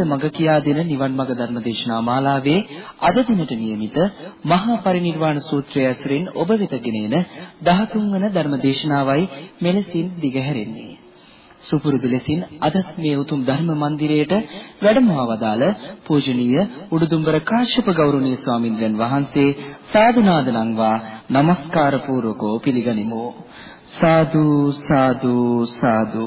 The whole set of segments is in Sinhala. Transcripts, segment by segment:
නිවනට මඟ කියා දෙන නිවන් මඟ ධර්ම දේශනා මාලාවේ අද දිනට නියමිත මහා පරිනිර්වාණ සූත්‍රය ඇසුරින් ඔබ වෙත ගෙනෙන 13 වන ධර්ම දේශනාවයි මෙලෙසින් දිගහැරෙන්නේ. සුපුරුදු ලෙසින් අදත් මේ උතුම් ධර්ම මන්දිරයට වැඩමවා වදාළ පූජනීය උඩුදුම්බර කාශ්‍යප ගෞරවනීය ස්වාමින්ද්‍රයන් වහන්සේ සාදුනාද නංවා নমස්කාර පූර්වකව පිළිගනිමු සාදු සාදු සාදු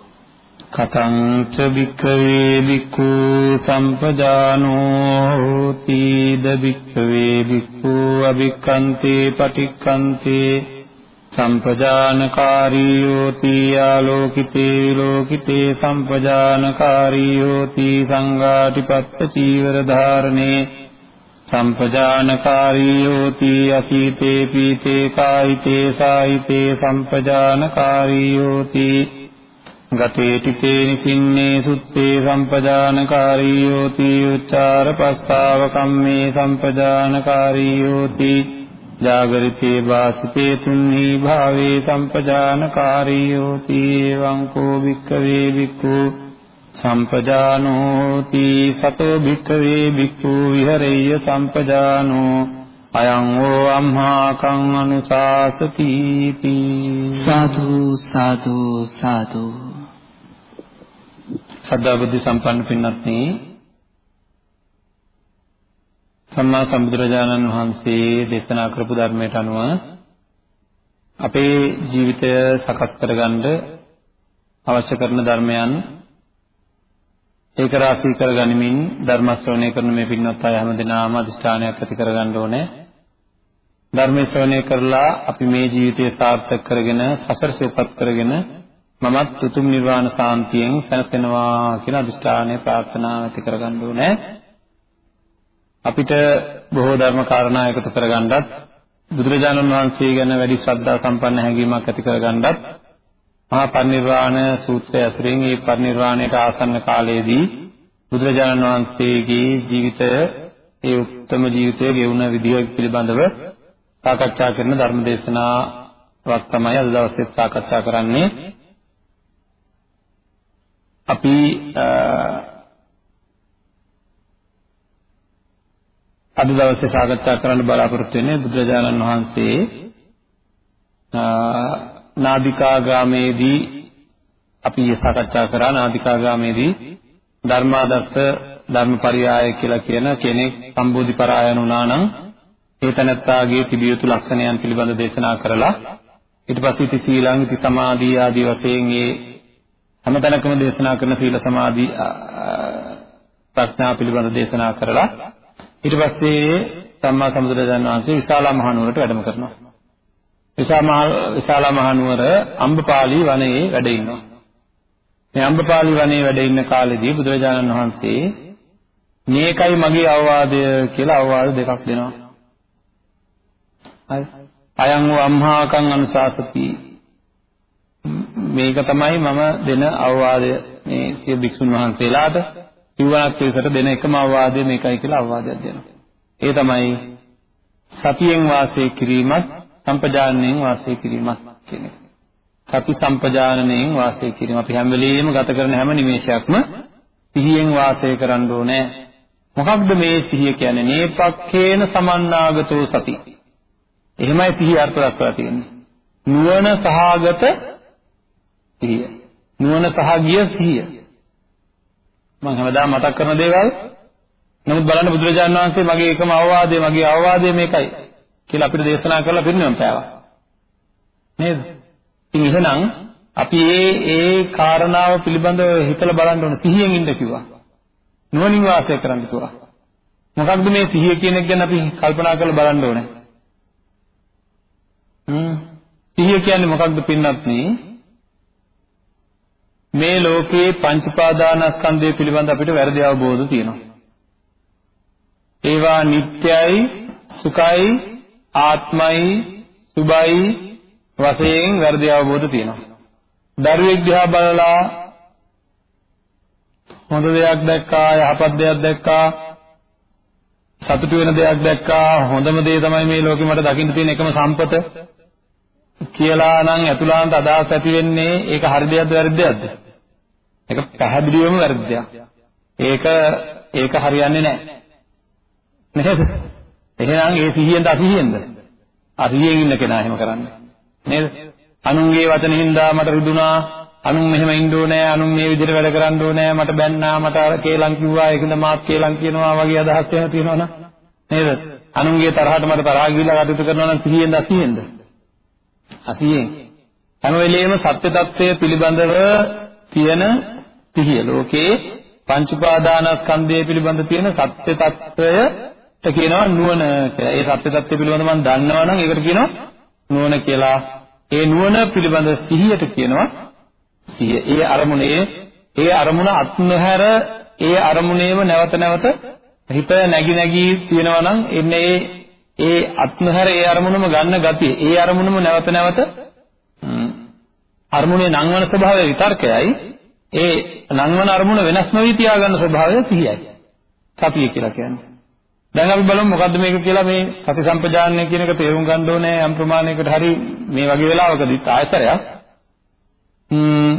කතං ච වික්ඛවේ වික්ඛු සම්පජානෝ හෝති ද වික්ඛවේ වික්ඛු අභික්ඛන්තේ පටික්ඛන්තේ. සම්පජානකාරී යෝති ආලෝකිතේ විලෝකිතේ. සම්පජානකාරී යෝති සංඝාටිපත්ත චීවර ධාරණේ. සම්පජානකාරී යෝති අසීතේ පීතේ කායිතේ සායිතේ සම්පජානකාරී යෝති ගතේටිතේ නිසින්නේ සුත්තේ සම්පජානකාරී යෝති උච්චාර පස්සාව කම්මේ සම්පජානකාරී යෝති ජාගරිතේ වාසිතේ තුන්හි භාවේ සම්පජානකාරී යෝති එවං කෝ වික්කවේ වික්ඛු සම්පජානෝති සතෝ භික්ඛවේ භික්ඛු විහෙරෙය්‍ය සම්පජානෝ. අයං ඕ අම්හාකං අනුශාසති සාදු සාදු සාදු. සද්ධා බුද්ධ සම්පන්න පින්වත්නි සම්මා සම්බුදුරජාණන් වහන්සේ දේශනා කරපු ධර්මයට අනුව අපේ ජීවිතය සකස් කරගන්න අවශ්‍ය කරන ධර්මයන් ඒක රාශී කරගනිමින් ධර්ම ශ්‍රවණය කරන මේ පින්වත් අය හැමදෙනාම අදිෂ්ඨානයක් ඇති කරගන්න ඕනේ. ධර්ම ශ්‍රවණය කරලා අපි මේ ජීවිතය සාර්ථක කරගෙන සසර සිවපත් කරගෙන මමත් උතුම් නිර්වාණ සාන්තියෙන් සැනසෙනවා කියන අදිෂ්ඨානය ප්‍රාර්ථනා ඇති කරගන්න ඕනේ. අපිට බොහෝ ධර්ම කාරණා එකතු කරගන්නත් බුදුරජාණන් වහන්සේ ගැන වැඩි ශ්‍රද්ධා සම්පන්න හැඟීමක් ඇති කරගන්නත් මහා පරිනිර්වාණ සූත්‍රය ඇසුරින් මේ පරිනිර්වාණයට ආසන්න කාලයේදී බුදුරජාණන් වහන්සේගේ ජීවිතය ඒ උත්තම ජීවිතය ගෙවුන විදිය පිළිබඳව සාකච්ඡා කරන ධර්ම දේශනාවක් තමයි අද දවසේ සාකච්ඡා කරන්නේ. අපි අද දවසේ සාකච්ඡා කරන්න බලාපොරොත්තු වෙන්නේ බුදුරජාණන් වහන්සේ නාදිකාගාමේදී අපි සාකච්ඡා කරා. නාදිකාගාමේදී ධර්මාදත්ත ධර්මපරියාය කියලා කියන කෙනෙක් සම්බෝධි පරායන වුණා නම් ඒ තනත්තාගේ තිබිය යුතු ලක්ෂණයන් පිළිබඳ දේශනා කරලා ඊට පස්සේ ඉති සීලං ඉති සමාධි ආදී වශයෙන් ඒ හැමතැනකම දේශනා කරන සීල සමාධි ප්‍රඥා පිළිබඳ දේශනා කරලා ඊට පස්සේ සම්මා සම්බුදුරජාණන් වහන්සේ විශාලා මහනුවරට වැඩම කරනවා විශාලා මහනුවර අම්බපාලි වනයේ වැඩ ඉන්නවා. මේ අම්බපාලි වනයේ වැඩ ඉන්න කාලෙදී බුදුරජාණන් වහන්සේ මේකයි මගේ අවවාදය කියලා අවවාද දෙකක් දෙනවා. හරි. අයං වූ අම්හාකං අනුශාසති. මේක තමයි මම දෙන අවවාදය මේ සිය භික්ෂුන් වහන්සේලාට සිවණක් පිරිසට දෙන එකම අවවාදය මේකයි කියලා අවවාදයක් දෙනවා. ඒ තමයි සතියෙන් වාසය කිරීමත් සම්පජානනයෙන් වාසය කිරීමක් කියන එක. සති සම්පජානනයෙන් වාසය කිරීම. අපි හැම වෙලෙම ගත කරන හැම නිමේෂයක්ම සිහියෙන් වාසය කරන්න ඕනේ. මොකක්ද මේ සිහිය කියන්නේ? නේපක්ඛේන සමන්නාගතෝ සති. එහෙමයි සිහිය අර්ථ දක්වලා තියෙන්නේ. නුවණ සහගත සිහිය. නුවණ සහගිය සිහිය. මම හැමදාම මතක් කරන දේවල් නමුත් බලන්න බුදුරජාණන් වහන්සේ මගේ එකම අවවාදය මගේ අවවාදය මේකයි කියලා අපිට දේශනා කරලා පිරිනවම් පෑවා. නේද? ඉතින් එහෙනම් අපි ඒ ඒ කාරණාව පිළිබඳව හිතලා බලන්න ඕන සිහියෙන් ඉන්න කිව්වා. නුවණින් වාසය කරන්න කිව්වා. මොකක්ද මේ සිහිය කියන එක ගැන අපි කල්පනා කරලා බලන්න ඕනේ. හ්ම් සිහිය කියන්නේ මොකක්ද පින්නත් මේ ලෝකයේ පංච පාදානස්කන්ධය පිළිබඳ අපිට වැරදි අවබෝධ තියෙනවා. ඒවා නිට්ටයයි, සුඛයි, ආත්මයි, සුභයි වශයෙන් වැරදි අවබෝධ තියෙනවා. දරුවෙක් දිහා බලලා හොඳ දෙයක් දැක්කා, යහපත් දෙයක් දැක්කා, සතුටු වෙන දෙයක් දැක්කා, හොඳම දේ තමයි මේ ලෝකෙ මට දකින්න තියෙන එකම සම්පත කියලා නම් ඇතුළාන්ත අදහස් ඇති වෙන්නේ ඒක හරි දෙයක්ද වැරදි දෙයක්ද? ඒක පැහැදිලිවම වැරදි දෙයක්. ඒක ඒක හරියන්නේ නැහැ. නේද? එහෙනම් ඒ සිහියෙන්ද අසිහියෙන්ද? අසිහියෙන් ඉන්න කෙනා එහෙම කරන්නේ. නේද? අනුන්ගේ වචන හින්දා මට රිදුනා අනුන් මෙහෙම ඉන්න ඕනේ අනුන් මේ විදිහට වැඩ කරන්න ඕනේ මට බැන්නා මට අර කේලම් කිව්වා ඒකද මාත් කේලම් කියනවා වගේ අදහස් එහෙම තියෙනවනම් නේද අනුන්ගේ තරහට මට තරහා ගිහිල්ලා කටයුතු කරනවා නම් සිහියෙන්ද අසිහියෙන්ද අසියෙන් හැම වෙලෙම සත්‍ය తත්වය පිළිබඳව තියෙන පිහිය ලෝකේ පංච උපාදානස්කන්ධය පිළිබඳ තියෙන සත්‍ය తත්වයට කියනවා නුවණ කියලා. ඒ සත්‍ය తත්වය පිළිබඳව මම දන්නවා නම් ඒකට කියනවා නුවණ කියලා. ඒ නුවණ පිළිබඳ සිහියට කියනවා සිහිය. ඒ අරමුණේ ඒ අරමුණ අත්නහැර ඒ අරමුණේම නැවත නැවත හිත නැగి නැగి තියෙනවා නම් එන්නේ ඒ ඒ අත්නොහැර ඒ අරමුණම ගන්න ගතිය. ඒ අරමුණම නැවත නැවත අරමුණේ නංවන ස්වභාවය විතර්කයයි. ඒ නංවන අරමුණ වෙනස් නොවි තියාගන්න ස්වභාවය සිහියයි. සතිය කියලා කියන්නේ. දැන් අපි බලමු මොකද්ද මේක කියලා මේ සති සම්පජානනය කියන එක තේරුම් ගන්න ඕනේ යම් ප්‍රමාණයකට හරි මේ වගේ වෙලාවකදී ආයතරයක්. ම්ම්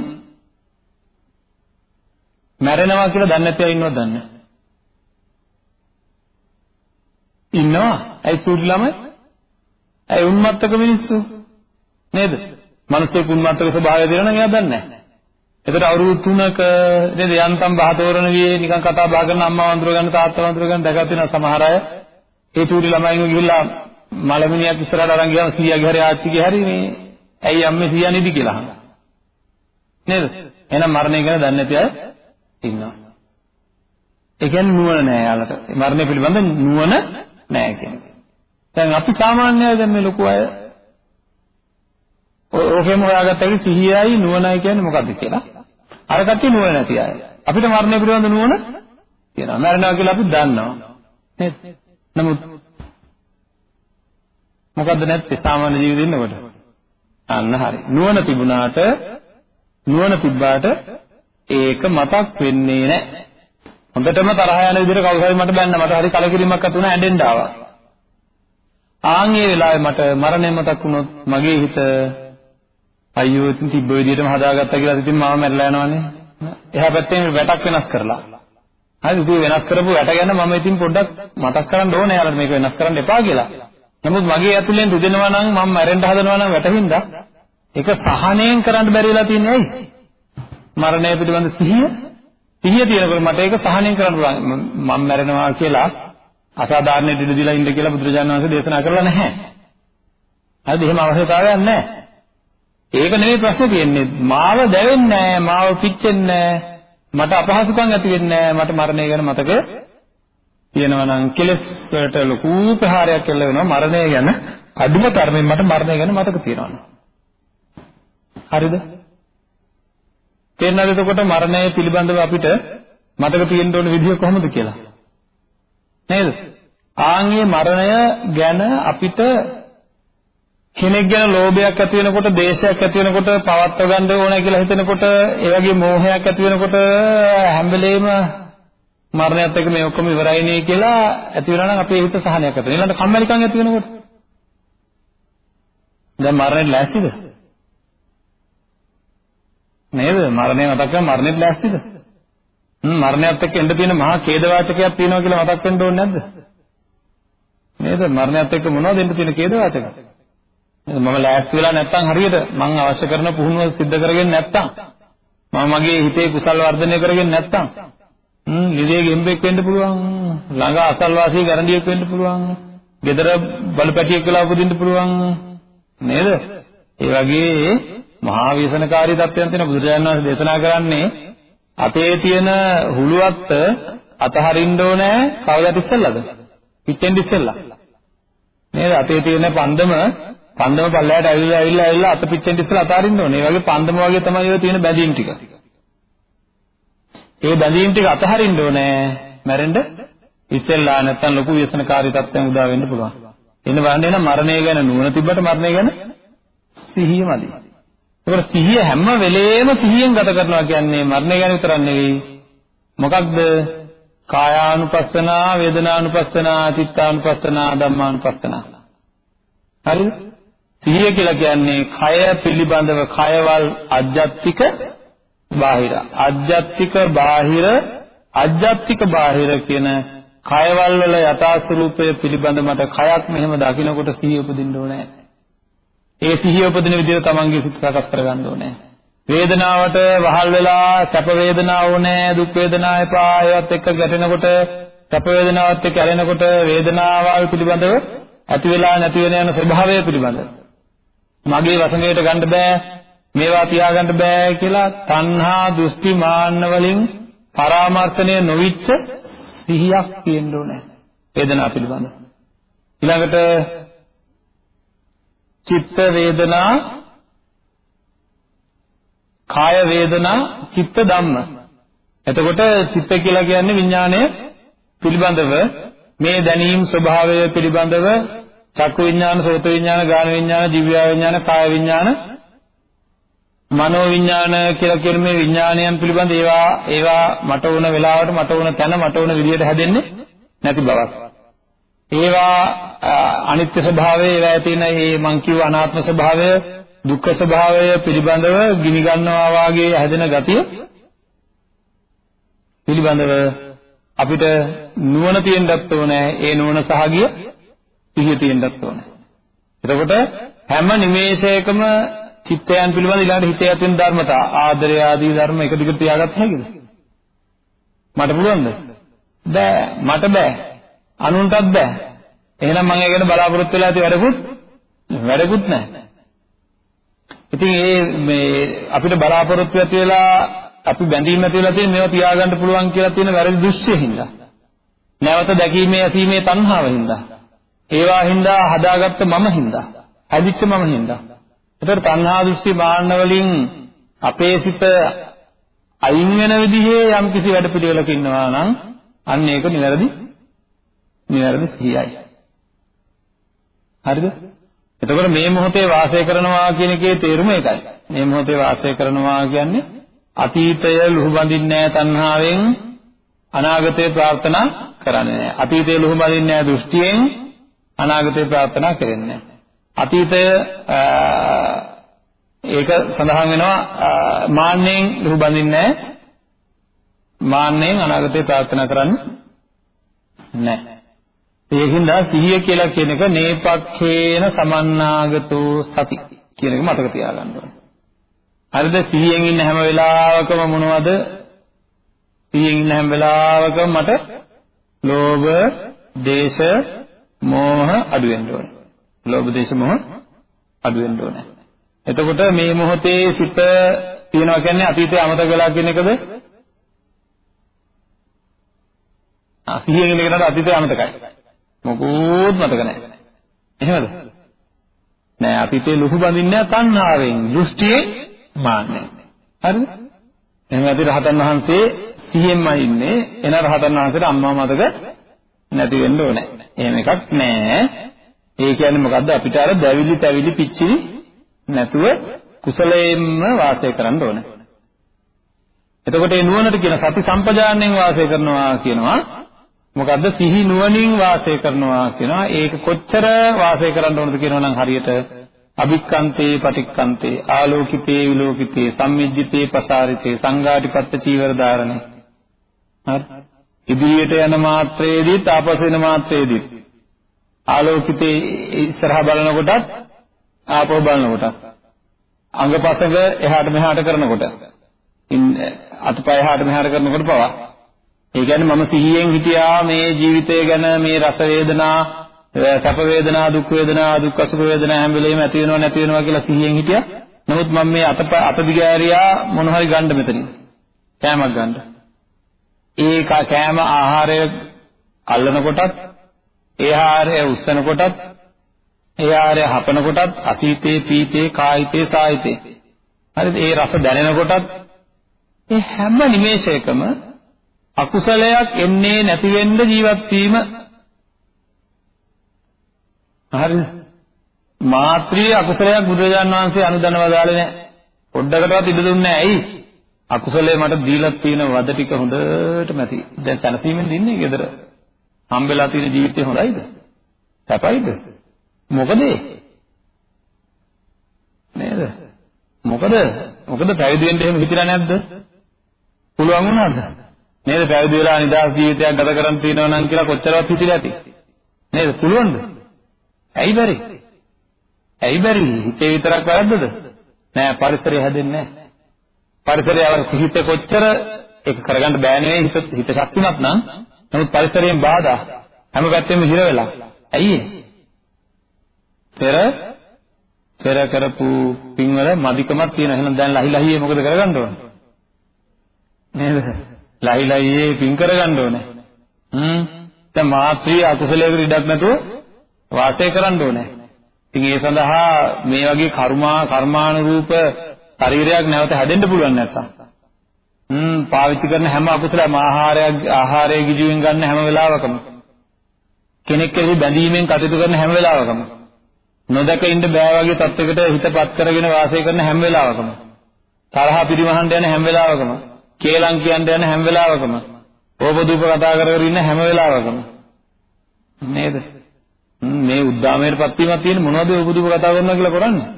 මැරෙනවා කියලා දන්නේ නැතිව ඉන්නවද දන්නේ ඉන්නවා. ඇයි සූටි ළමයි? ඇයි උන්මත්තක මිනිස්සු? නේද? මිනිස්සු උන්මත්තක ස්වභාවය දෙනවා නම් එයා දන්නේ නැහැ. එතකොට අවුරුදු 3ක නේද යන්තම් බහතෝරන වියේ නිකන් කතා බහ කරන අම්මා වඳුර ගන්න තාත්තා වඳුර ගන්න දැකලා තියෙනවා සමහර අය. ඒ චූටි ළමයින්ව ගිහිල්ලා මලමිනියක් ඉස්සරහට අරන් ගියාම සීයාගේ හරි ආච්චිගේ හරි මේ ඇයි අම්මේ සීයා නිදි කියලා අහනවා. නේද? එහෙනම් මරණය ගැන දන්නේ නැති අය ඉන්නවා. ඒ කියන්නේ නුවණ නෑ යාලට. මරණය පිළිබඳ නුවණ නෑ කියන්නේ දැන් අපි සාමාන්‍යයෙන් දැන් මේ ලොකු අය ඕකෙම හොයාගත්තා සිහියයි නුවණයි කියන්නේ මොකද්ද කියලා අර කට්ටිය නුවණ නැති අය. අපිට මරණය පිළිබඳ නුවණ තියෙනවා. මරණවා කියලා අපි දන්නවා. නේද? නමුත් මොකද්ද නැත්තේ සාමාන්‍ය ජීවිතේ ඉන්නකොට? අන්න හරි. නුවණ තිබුණාට නුවණ තිබ්බාට ඒක මතක් වෙන්නේ නැහැ. හොඳටම තරහ යන විදිහට කවුරු හරි මට බැන්න මට හරි කලකිරීමක් ඇති වුණා ඇඬෙන්න ආවා. ආන් ඒ වෙලාවේ මට මරණය මතක් වුණොත් මගේ හිත අයියෝ ඉතින් තිබ්බ විදිහටම හදාගත්තා කියලා ඉතින් මාව මැරලා යනවනේ. එහා පැත්තෙන් වැටක් වෙනස් කරලා. හරි ඉතින් වෙනස් කරපු වැට ගැන මම ඉතින් පොඩ්ඩක් මතක් කරන්න ඕනේ යාළුවා මේක වෙනස් කරන්න එපා කියලා. නමුත් මගේ ඇතුලෙන් රිදෙනවා නම් මම මැරෙන්න හදනවා නම් වැටින්ද ඒක සහනයෙන් කරන්න බැරි වෙලා තියන්නේ ඇයි? මරණය පිළිබඳ සිහිය සිහිය තියෙනකොට මට ඒක සහනයෙන් කරන්න පුළුවන්. මම මැරෙනවා කියලා අසාධාරණ දිඩ දිලා ඉන්න කියලා බුදුරජාණන් වහන්සේ දේශනා කරලා නැහැ. හරිද? එහෙම අවශ්‍යතාවයක් නැහැ. ඒක නෙමෙයි ප්‍රශ්නේ තියෙන්නේ. මාව දැවෙන්නේ නැහැ, මාව පිච්චෙන්නේ නැහැ, මට අපහසුකම් ඇති වෙන්නේ නැහැ, මට මරණය ගැන මතක තියෙනවා නම් කෙලෙස් වලට ලොකු ප්‍රහාරයක් එල්ල වෙනවා මරණය ගැන අදුම තරමින් මට මරණය ගැන මතක තියෙනවා. හරිද? තේරෙනවද එතකොට මරණය පිළිබඳව අපිට මතක තියෙන්න ඕන විදිය කොහොමද කියලා? නේද? ආන්ගේ මරණය ගැන අපිට කෙනෙක් ගැන ලෝභයක් ඇති වෙනකොට, දේශයක් ඇති වෙනකොට, පවත්ව ගන්න ඕන කියලා හිතෙනකොට, ඒ වගේ මෝහයක් ඇති වෙනකොට හැම වෙලේම මරණයත් එක්ක මේ ඔක්කොම ඉවරයිනේ කියලා ඇති වෙනවා නම් අපේ හිත සහනයක් ඇති වෙනවා. ඊළඟට කම්මැලිකම් ඇති වෙනකොට දැන් මරණයට ලෑස්තිද? නේද? මරණය මතක් කරලා මරණයට ලෑස්තිද? හ්ම් මරණයත් එක්ක එන්න තියෙන මහා ඛේදවාචකයක් තියෙනවා කියලා මතක් වෙන්න ඕනේ නැද්ද? නේද? මරණයත් එක්ක මොනවද එන්න තියෙන ඛේදවාචක? මම ලෑස්ති වෙලා නැත්තම් හරියට මම අවශ්‍ය කරන පුහුණුව සිද්ධ කරගෙන නැත්තම් මම මගේ හිතේ කුසල් වර්ධනය කරගෙන නැත්තම් හ්ම් නිදේ ගෙම්බෙක් වෙන්න පුළුවන්. ළඟ අසල්වාසී ගැරන්ඩියෙක් වෙන්න පුළුවන්. ගෙදර බලපැටියෙක් වෙලා උපදින්න පුළුවන්. නේද? ඒ වගේ මහා ව්‍යසනකාරී තත්ත්වයන් තියෙන බුදුරජාණන් වහන්සේ දේශනා කරන්නේ අපේ තියෙන හුලුවත් අතහරින්න ඕනේ කවදාද ඉස්සෙල්ලාද? පිටෙන් ඉස්සෙල්ලා. නේද? අපේ තියෙන පන්දම පන්දම පල්ලයට ඇවිල්ලා ඇවිල්ලා ඇවිල්ලා අත පිටෙන් ඉස්සෙල්ලා අතහරින්න ඕනේ. ඒ වගේ පන්දම වගේ තමයි ඔය තියෙන බැඳීම් ටික. ඒ බැඳීම් ටික අතහරින්න ඕනේ. මැරෙන්න ඉස්සෙල්ලා නැත්තම් ලොකු ව්‍යසනකාරී තත්ත්වයන් උදා වෙන්න පුළුවන්. එන්න බලන්න එන මරණය ගැන නුවණ තිබ්බට මරණය ගැන සිහියමදි. ඒකට සිහිය හැම වෙලේම සිහියෙන් ගත කරනවා කියන්නේ මරණය ගැන විතරක් නෙවෙයි. මොකක්ද? කායානුපස්සනා, වේදනානුපස්සනා, චිත්තානුපස්සනා, ධම්මානුපස්සනා. හරිද? සිහිය කියලා කියන්නේ කය පිළිබඳව කයවල් අජ්ජත්තික බාහිර. අජ්ජත්තික බාහිර අජ්ජත්තික බාහිර කියන කයවල් වල යථා ස්වરૂපය පිළිබඳ මට කයක් මෙහෙම දකිනකොට සිහිය උපදින්න ඕනේ. ඒ සිහිය උපදින විදිහට තමන්ගේ සිත සකස් කරගන්න ඕනේ. වේදනාවට වහල් වෙලා සැප වේදනාව ඕනේ, දුක් වේදනාව එපා, ඒවත් එක්ක ගැටෙනකොට සැප වේදනාවත් එක්ක ඇලෙනකොට වේදනාවල් පිළිබඳව ඇති වෙලා නැති වෙන යන ස්වභාවය පිළිබඳව මගේ වසඟයට ගන්න බෑ මේවා තියාගන්න බෑ කියලා තණ්හා දෘෂ්ටි මාන්න වලින් පරාමර්ථණය නොවිච්ච සිහියක් තියෙන්න ඕනේ වේදනාව පිළිබඳව ඊළඟට චිත්ත වේදනා කාය වේදනා චිත්ත ධම්ම එතකොට චිත්ත කියලා කියන්නේ විඥාණය පිළිබඳව මේ දැනීම් ස්වභාවය පිළිබඳව චක්කු විඥාන, සෝත විඥාන, ගාන විඥාන, දිව්‍ය විඥාන, කාය විඥාන, මනෝ විඥාන කියලා කියන මේ විඥානයන් පිළිබඳ ඒවා ඒවා මට වුණ වෙලාවට මට වුණ තැන මට වුණ විදියට හැදෙන්නේ නැති බවක්. ඒවා අනිත්‍ය ස්වභාවය ඒවා තියෙන මේ මං කිව්ව අනාත්ම ස්වභාවය දුක්ඛ ස්වභාවය පිළිබඳව ගිනි ගන්නවා වාගේ හැදෙන ගතිය පිළිබඳව අපිට නුවණ තියෙන්නත් ඕනේ ඒ නුවණ සහගිය සිහිය තියෙන්නත් ඕනේ. එතකොට හැම නිමේෂයකම චිත්තයන් පිළිබඳ ඊළඟට හිතේ ඇති වෙන ධර්මතා ආදරය ආදී ධර්ම එක දිගට තියාගත්ත හැකිද? මට පුළුවන්ද? බෑ මට බෑ. අනුන්ටත් බෑ. එහෙනම් මම ඒකට බලාපොරොත්තු වෙලා ඇති වැඩකුත් වැඩකුත් නැහැ. ඉතින් ඒ මේ අපිට බලාපොරොත්තු ඇති වෙලා අපි බැඳීම් ඇති වෙලා තියෙන මේවා තියාගන්න පුළුවන් කියලා තියෙන වැරදි දෘෂ්ටිය හින්දා. නැවත දැකීමේ ඇසීමේ තණ්හාව හින්දා. ඒවා හින්දා හදාගත්ත මම හින්දා. හැදිච්ච මම හින්දා. ඒතර තණ්හා දෘෂ්ටි මාන්න වලින් අපේ සිත අයින් වෙන විදිහේ යම් කිසි වැඩ පිළිවෙලක ඉන්නවා නම් අන්න ඒක නිවැරදි නිවැරදි සිහියයි. හරිද? එතකොට මේ මොහොතේ වාසය කරනවා කියන එකේ තේරුම ඒකයි. මේ මොහොතේ වාසය කරනවා කියන්නේ අතීතය ලුහු බඳින්නේ නැහැ තණ්හාවෙන් අනාගතේ ප්‍රාර්ථනා කරන්නේ නැහැ. අතීතය ලුහු බඳින්නේ නැහැ දෘෂ්ටියෙන් අනාගතේ ප්‍රාර්ථනා කරන්නේ නැහැ. අතීතය ඒක සඳහන් වෙනවා මාන්නෙන් ලුහු බඳින්නේ නැහැ. මාන්නෙන් අනාගතේ ප්‍රාර්ථනා කරන්නේ නැහැ. ඒකින්ද සිහිය කියලා කියන එක නේපක්ඛේන සමන්නාගතෝ සති කියන එක මතක තියාගන්න ඕනේ. හරිද? සිහියෙන් ඉන්න හැම වෙලාවකම මොනවද? සිහියෙන් ඉන්න හැම වෙලාවකම මට ලෝභ දේශ මෝහ අඩු වෙන්න ඕනේ. ලෝභ දේශ මෝහ අඩු වෙන්න ඕනේ. එතකොට මේ මොහොතේ සිත තියනවා කියන්නේ අතීතය අමතක වෙලා කියන එකද? ආ සිහියෙන් ඉන්න කෙනාට අතීතය අමතකයි. මොකුත් මතක නැහැ එහෙමද නෑ අතීතේ ලුහු බඳින්නේ තණ්හාවෙන් දෘෂ්ටියෙන් මාන්නේ. හරිද? එහෙනම් අපි රහතන් වහන්සේ සිහියෙන්මයි ඉන්නේ. එන රහතන් වහන්සේට අම්මා මතක නැති වෙන්න ඕනේ. එහෙම එකක් නෑ. ඒ කියන්නේ මොකද්ද අපිට අර දැවිලි තැවිලි පිච්චිලි නැතුව කුසලයෙන්ම වාසය කරන්න ඕනේ. එතකොට මේ නුවණට කියන සති සම්පජාණයෙන් වාසය කරනවා කියනවා මොකද්ද සිහි නුවණින් වාසය කරනවා කියනවා. ඒක කොච්චර වාසය කරන්න ඕනද කියනවා නම් හරියට අභික්කන්තේ පටික්කන්තේ ආලෝකිතේ විලෝකිතේ සම්මිජ්ජිතේ පසාරිතේ සංඝාටිපත්ත චීවර ධාරණේ. හරි. ඉදිරියට යන මාත්‍රයේදී තාපස වෙන මාත්‍රයේදී ආලෝකිතේ ඉස්සරහා බලනකොටත් ආපහු බලනකොටත් අංගපසඟ එහාට මෙහාට කරනකොට අතපය එහාට මෙහාට කරනකොට පවා ඒ කියන්නේ මම සිහියෙන් හිටියා මේ ජීවිතය ගැන මේ රස වේදනා සැප වේදනා දුක් වේදනා දුක් අසුඛ වේදනා හැම වෙලෙම ඇති වෙනවා නැති වෙනවා කියලා සිහියෙන් හිටියා. නමුත් මම මේ අත අත දිගෑරියා මොන හරි ගන්න මෙතනින්. කෑමක් ගන්න. ඒ කෑම ආහාරය අල්ලන කොටත් ඒ ආහාරය උස්සන කොටත් ඒ ආහාරය හපන කොටත් අතීතේ පීතේ කායිතේ සායිතේ හරිද ඒ රස දැනෙන කොටත් ඒ හැම නිමේෂයකම අකුසලයක් එන්නේ නැති වෙන්න ජීවත් වීම. හරිද මාත්‍රී අකුසලයක් බුදුරජාන් වහන්සේ අනුදැන වදාළේ නැහැ පොඩ්ඩකටවත් ඉඩ දුන්නේ නැහැ ඇයි? අකුසලයේ මට දීලා තියෙන වද ටික හොඳටම ඇති දැන් සැනසීමෙන් දින්නේ ගෙදර. හම්බෙලා තියෙන ජීවිතේ හොඳයිද? සැපයිද? මොකද? නේද? මොකද? මොකද පැවිදි වෙන්න එහෙම හිතලා නැද්ද? පුළුවන් වුණාද? නේද? පැවිදි වෙලා නිදහස් ජීවිතයක් ගත කරන් තියෙනවා නම් කියලා කොච්චරවත් හිතිලා ඇති. නේද? පුළුවන්ද? ඇයි බැරි? ඇයි බැරි? හිතේ විතරක් වැරද්දද? නෑ පරිසරය හැදෙන්නේ නෑ. පරිසරය හිත කොච්චර ඒක කරගන්න බෑ නෙවෙයි හිත හිත ශක්තිමත් නම්. නමුත් පරිසරයෙන් බාධා. හැම පැත්තෙම හිර වෙලා. ඇයි පෙර පෙර කරපු පින්වල මදිකමක් තියෙනවා. එහෙනම් දැන් ලහි ලහියේ මොකද කරගන්න ඕන? නේද? ලහි ලහියේ පින් කරගන්න ඕනේ. හ්ම්? දැන් මාත්‍රී අකුසලයකට ඉඩක් නැතුව වාසය කරන්න ඕනේ. ඉතින් ඒ සඳහා මේ වගේ කර්මා කර්මානුරූප ශරීරයක් නැවත හැදෙන්න පුළුවන් නැත්තම්. හ්ම්? පාවිච්චි කරන හැම අකුසලම ආහාරයක් ආහාරය ගිජුවෙන් ගන්න හැම වෙලාවකම. කෙනෙක් කෙරෙහි බැඳීමෙන් කටයුතු කරන හැම වෙලාවකම. නොදක ඉන්න බෑ වගේ තත්යකට හිතපත් කරගෙන වාසය කරන හැම වෙලාවකම. තරහ පිරිමහන්න යන හැම වෙලාවකම. කේලම් කියන්න යන හැම වෙලාවකම ඕපදූප කතා කර කර ඉන්න හැම වෙලාවකම. නේද? මේ උද්දාමයටපත් වීමක් තියෙන මොනවද ඕපදූප කතා කරනවා කියලා කරන්නේ?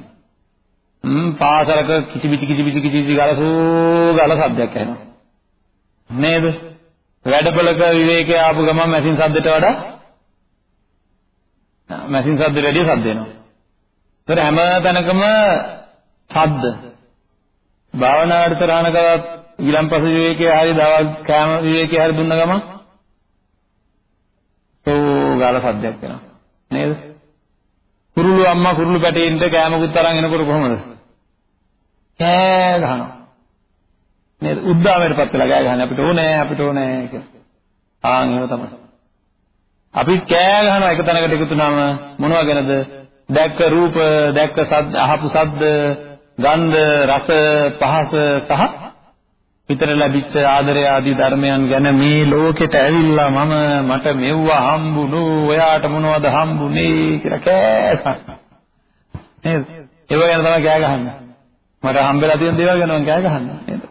හ්ම් පාසලක කිචි පිචි කිචි පිචි කිචි ගලසෝ ගල සද්දයක් ඇහෙනවා. නේද? වැඩපලක විවේකයේ ආපු ගමන් මැෂින් සද්දට වඩා මැෂින් සද්දට වැඩිය සද්ද එනවා. ඒතර හැම තැනකම සද්ද. භාවනාවට තරහනකවත් ඊළම්පස විවේකයේ හරි දවල් කෑම විවේකයේ හරි දුන්න ගමන් ඕ ගාල සද්දයක් එනවා නේද කුරුළු අම්මා කුරුළු පැටේන්ට කෑමකුත් අරන් එනකොට කොහමද කෑ ගහනවා. නේද? උද්දාමයටපත් වෙලා කෑ ගහන්නේ අපිට ඕනේ අපිට ඕනේ කියලා. ආන් ඒව තමයි. අපි කෑ ගහනවා එක තැනකට එකතු වුණාම මොනවා ගැනද? දැක්ක රූප, දැක්ක සද්ද, අහපු සද්ද, ගන්ධ, රස, පහස සහ හිතට ලැබිච්ච ආදරය ආදී ධර්මයන් ගැන මේ ලෝකෙට ඇවිල්ලා මම මට මෙව්වා හම්බුනු ඔයාට මොනවද හම්බුනේ කියලා කෑ නේද? ඒව ගැන තමයි කෑ ගහන්නේ. මට හම්බෙලා තියෙන දේවල් ගැන මම කෑ ගහන්නේ නේද?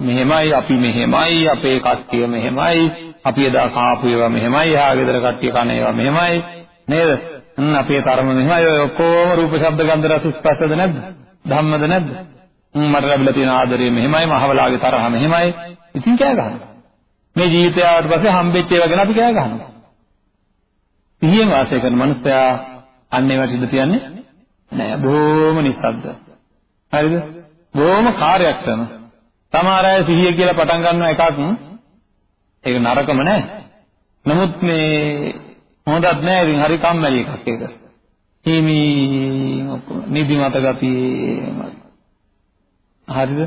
මෙහෙමයි අපි මෙහෙමයි අපේ කට්ටිය මෙහෙමයි අපි එදා කාපු ඒවා මෙහෙමයි එහා ගෙදර කට්ටිය කන ඒවා මෙහෙමයි නේද? හ්ම් අපේ තරම මෙහෙමයි ඔය ඔක්කොම රූප ශබ්ද ගන්ධ රස ස්පර්ශද නැද්ද? ධම්මද නැද්ද? හ්ම් මට ලැබිලා තියෙන ආදරය මෙහෙමයි මහවලාගේ තරහ මෙහෙමයි ඉතින් කෑ ගහනවා. මේ ජීවිතය ආවට පස්සේ හම්බෙච්ච ඒවා ගැන අපි කෑ ගහනවා. සිහියෙන් වාසය කරන මනුස්සයා අන්න ඒවට ඉඳ තියන්නේ නෑ බොහොම නිස්සද්ද. හරිද? බොහොම කාර්යක්ෂම. සමහර අය සිහිය කියලා පටන් ගන්න එකක් ඒක නරකම නෑ. නමුත් මේ හොඳත් නෑ ඉතින් හරි කම්මැලි එකක් ඒක. හිමි ඔක්කොම නිදිමත ගතිය හරිද?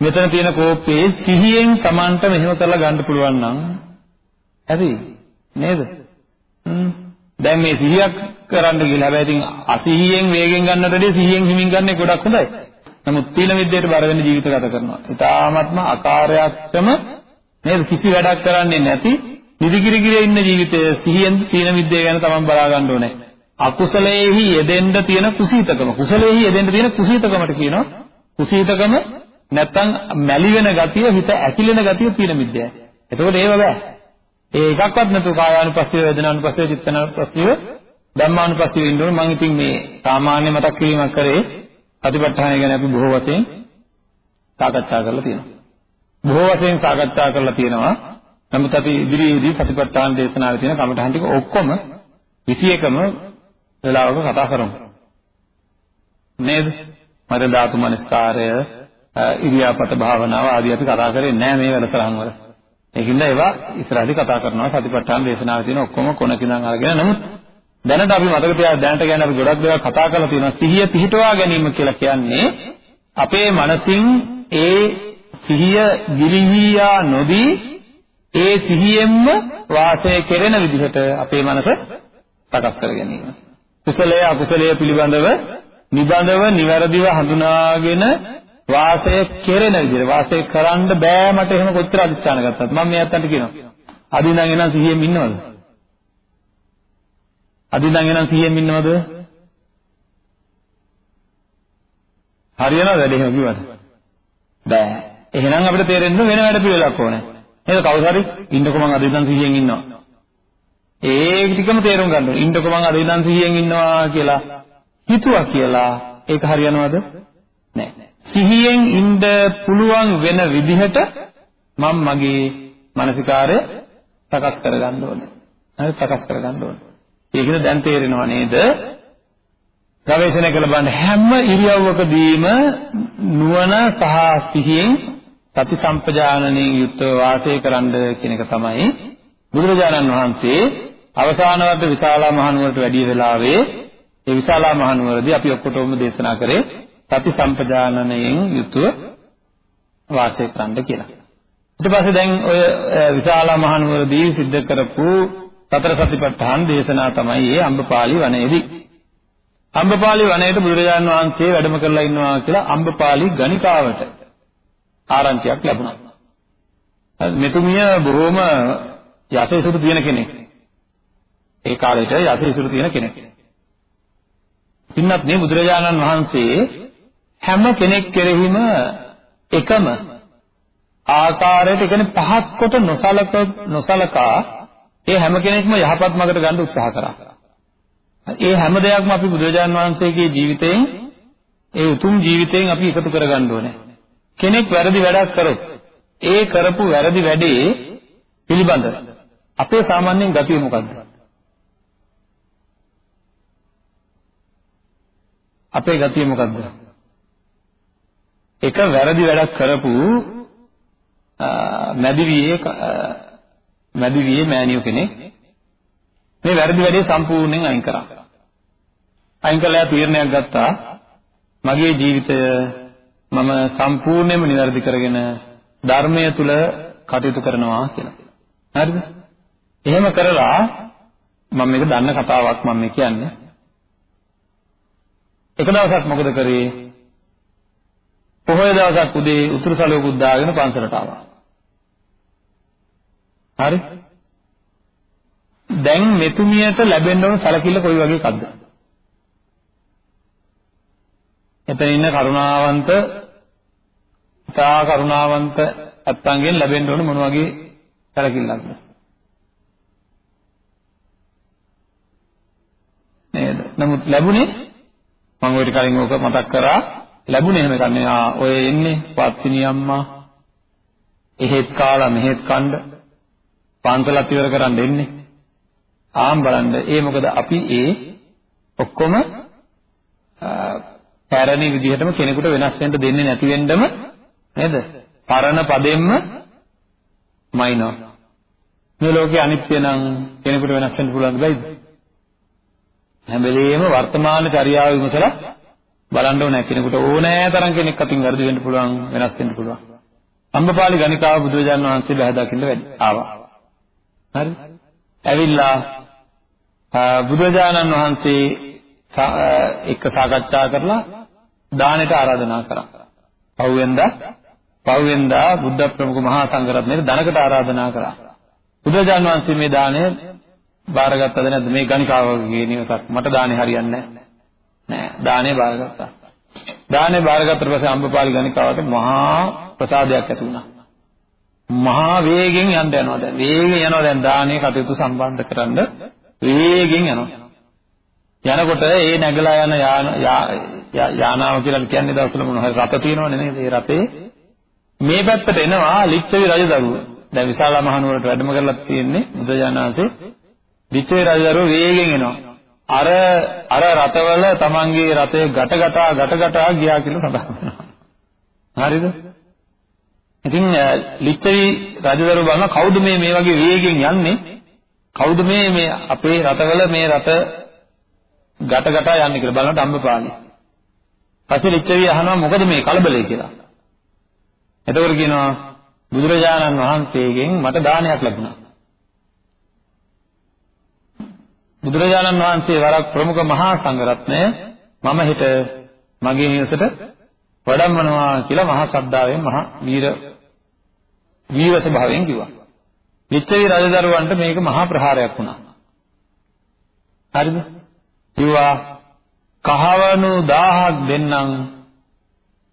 මෙතන තියෙන කෝපේ සිහියෙන් Tamanට මෙහෙම කරලා ගන්න පුළුවන් නම් හරි නේද? හ්ම් දැන් මේ සිහියක් කරන්න කියලා හැබැයි ඉතින් අසිහියෙන් වේගෙන් ගන්නට වඩා සිහියෙන් හිමින් ගන්න එක ගොඩක් හොඳයි. නමුත් තීන විද්‍යාවට බර වෙන ජීවිත ගත කරනවා. ඊටාත්ම අකාර්යක්ෂම නේද කිසි වැඩක් කරන්නේ නැති නිදිකිරිකිරේ ඉන්න ජීවිතය සිහියෙන් තීන විද්‍යාව ගැන තමන් බලා ගන්න ඕනේ. අකුසලයේහි යෙදෙන්න තියෙන කුසීතකම කුසලයේහි යෙදෙන්න තියෙන කුසීතකමට කියනවා කුසීතකම නැත්තම් මැලි වෙන ගතිය හිත ඇකිලෙන ගතිය තීන විද්‍යාව. එතකොට ඒව බෑ. ඒ එකක්වත් නැතුව කායානුපස්සීව වේදනානුපස්සීව චිත්තනානුපස්සීව ධම්මානුපස්සීව ඉන්න ඕනේ. මම ඉතින් මේ සාමාන්‍ය මතක් කිරීමක් කරේ සතිපට්ඨානය ගැන අපි බොහෝ වශයෙන් සාකච්ඡා කරලා තියෙනවා. බොහෝ වශයෙන් සාකච්ඡා කරලා තියෙනවා. නමුත් අපි ඉදිරියේදී සතිපට්ඨාන දේශනාවේ තියෙන කමඨහන් ටික ඔක්කොම 21ම වෙලාවක කතා කරමු. නේද? මර ධාතු මනස්කාරය ඉරියාපත භාවනාව ආදී අපි කතා කරේ නැහැ මේ වැඩසටහන් වල. ඒකින්ද ඒවා ඉස්සරහදී කතා කරනවා සතිපට්ඨාන දේශනාවේ තියෙන ඔක්කොම කොනකින් අරගෙන නමුත් දැනට අපි මතක තියාගන්න දැනට කියන්නේ අපි ගොඩක් දේවල් කතා කරලා තියෙනවා සිහිය පිහිටවා ගැනීම කියලා කියන්නේ අපේ මනසින් ඒ සිහිය ගිලිහියා නොදී ඒ සිහියෙන්ම වාසය කෙරෙන විදිහට අපේ මනස සකස් කර ගැනීම. කුසලයේ අකුසලයේ පිළිබඳව නිබඳව නිවැරදිව හඳුනාගෙන වාසය කෙරෙන විදිහට වාසය කරන්න බෑ මට එහෙම කොච්චර අධිෂ්ඨාන ගත්තත් මම මේ අත්තන්ට කියනවා. අදින්නම් එනම් සිහියෙන් ඉන්නවද? අදින්නම් එනම් සිහියෙන් ඉන්නවද? හරියනවද වැඩ එහෙම කිව්වට? බෑ. එහෙනම් අපිට තේරෙන්න වෙන වැඩ පිළිවෙලක් ඕනේ. නේද කවුරු හරි ඉන්නකො මං අදින්නම් සිහියෙන් ඉන්නවා. ඒ ටිකම තේරුම් ගන්න ඕනේ. ඉන්නකො මං අදින්නම් සිහියෙන් ඉන්නවා කියලා හිතුවා කියලා ඒක හරියනවද? නෑ. සිහියෙන් ඉන්න පුළුවන් වෙන විදිහට මම මගේ මානසිකාරය සකස් කරගන්න ඕනේ. හරි සකස් කරගන්න ඕනේ. ඒකද දැන් තේරෙනව නේද? ගවේෂණය කළ බලන්න හැම ඉරියව්වකදීම නුවණ සහ සිහියෙන් සති සම්පජානනයෙන් යුක්තව වාසය කරන්න කියන එක තමයි බුදුරජාණන් වහන්සේ අවසාන වර්ධ විශාලා මහනුවරට වැඩි වෙලාවේ ඒ විශාලා මහනුවරදී අපි ඔක්කොටම දේශනා කරේ සති සම්පජානනයෙන් යුතුව වාසය කරන්න කියලා. ඊට පස්සේ දැන් ඔය විශාලා මහනුවරදී සිද්ධ කරපු සතර සතිපට්ඨාන දේශනා තමයි මේ අම්බපාලි වනයේදී. අම්බපාලි වනයේට බුදුරජාන් වහන්සේ වැඩම කරලා ඉන්නවා කියලා අම්බපාලි ගණිකාවට ආරංචියක් ලැබුණා. මෙතුමිය බොහොම යසෙසුරු තියෙන කෙනෙක්. ඒ කාලේට යසෙසුරු තියෙන කෙනෙක්. පින්වත් මේ බුදුරජාණන් වහන්සේ හැම කෙනෙක් කෙරෙහිම එකම ආකාරයට කියන්නේ පහත් කොට නොසලක නොසලකා ඒ හැම කෙනෙක්ම යහපත් මඟට ගන්න උත්සාහ කරා. ඒ හැම දෙයක්ම අපි බුදුරජාන් වහන්සේගේ ජීවිතයෙන් ඒ උතුම් ජීවිතයෙන් අපි එකතු කරගන්න ඕනේ. කෙනෙක් වැරදි වැඩක් කරොත් ඒ කරපු වැරදි වැඩේ පිළිබඳ අපේ සාමාන්‍යයෙන් ගතිය මොකද්ද? අපේ ගතිය මොකද්ද? එක වැරදි වැඩක් කරපු මැදිවියේ මැදිවියේ මෑණියෝ කෙනෙක් මේ වැරදි වැඩේ සම්පූර්ණයෙන් අයින් කරා. අයින් කළා තීරණයක් ගත්තා මගේ ජීවිතය මම සම්පූර්ණයෙන්ම નિවැරදි කරගෙන ධර්මය තුල කටයුතු කරනවා කියලා. හරිද? එහෙම කරලා මම මේක දන්න කතාවක් මම කියන්නේ. එක දවසක් මොකද කරේ? පොහොය දවසක් උදේ උතුරු සලුවකුත් දාගෙන පන්සලට ආවා. හරි? දැන් මෙතුමියට ලැබෙන්න ඕන සැලකිල්ල කොයි වගේ එකක්ද? එතන ඉන්න කරුණාවන්ත තා කරුණාවන්ත ඇත්තන්ගෙන් ලැබෙන්න ඕන මොන වගේ සැලකිල්ලක්ද? නේද? නමුත් ලැබුණේ මම ඔය කලින් ඕක මතක් කරා ලැබුණේ එහෙම ගන්න. ආ ඔය එන්නේ පත්තිනි අම්මා. එහෙත් කාලා මෙහෙත් කණ්ඩ. පන්සලත් ඉවර කරන්න එන්නේ. ආම් බලන්න. ඒ මොකද අපි ඒ ඔක්කොම පැරණි විදිහටම කෙනෙකුට වෙනස් වෙන්න දෙන්නේ නැති වෙන්නම නේද? පරණ පදෙන්න මයින්නවා. මේ ලෝකේ අනිත්‍ය නම් කෙනෙකුට වෙනස් වෙන්න පුළුවන් බෑද? හැම වෙලෙම වර්තමාන චර්යාව විමසලා බලන්න ඕනේ කෙනෙකුට ඕනෑ තරම් කෙනෙක් අතින් වැඩි වෙන්න පුළුවන් වෙනස් වෙන්න පුළුවන්. අම්බපාලි ගණිකාව බුදුරජාණන් වහන්සේ බහැ දකින්න වැඩි ආවා. හරි? ඇවිල්ලා බුදුරජාණන් වහන්සේ එක්ක සාකච්ඡා කරලා දානෙට ආරාධනා කරා. පව්වෙන්දා පව්වෙන්දා බුද්ධ ප්‍රමුඛ මහා සංඝරත්නයට ධනකට ආරාධනා කරා. බුදුරජාණන් වහන්සේ මේ දාණය බාරගත්තද නැද්ද මේ ගණිකාවගේ නිවසක් මට දාණය හරියන්නේ නැහැ. නෑ දානේ බාරගත්තා. දානේ බාරගත්තට පස්සේ අම්බපාලි ගණිකාවට මහා ප්‍රසාදයක් ඇති වුණා. මහා වේගෙන් යන්න යනවා දැන්. වේගෙන් යනවා දැන් දානේ කටයුතු සම්බන්ධ කරන්න වේගෙන් යනවා. යනකොට ඒ නැගලා යන යානාව කියලා කියන්නේ දවසල මොන හරි රත තියෙනවනේ නේද? ඒ රතේ මේ පැත්තට එනවා ලිච්ඡවි රජදරුව. දැන් විශාල මහනුවරට වැඩම කරලා තියෙන්නේ බුදුජානනාංශේ. ලිච්ඡවි රජදරුව වේගෙන් එනවා. අර අර රතවල තමන්ගේ රතේ ගැට ගැටා ගැට ගැටා ගියා කියලා සඳහන් වෙනවා. හරිද? ඉතින් ලිච්ඡවි රජදරු බලන කවුද මේ මේ වගේ වේගෙන් යන්නේ? කවුද මේ මේ අපේ රටවල මේ රට ගැට ගැට යන්නේ කියලා බලනකොට අම්බපාලි. පස්සේ ලිච්ඡවි අහනවා මොකද මේ කලබලේ කියලා. එතකොට කියනවා බුදුරජාණන් වහන්සේගෙන් මට දානයක් ලැබුණා. බුදුරජාණන් වහන්සේ වරක් ප්‍රමුඛ මහා සංඝරත්නය මම හිට මගේ නිවසට වඩම්මනවා කියලා මහා ශ්‍රද්ධාවෙන් මහා වීර වීර ස්වභාවයෙන් කිව්වා. ලිච්ඡවි රජදරුවන්ට මේක මහා ප්‍රහාරයක් වුණා. හරිද? කිව්වා කහවණු 1000ක් දෙන්නම්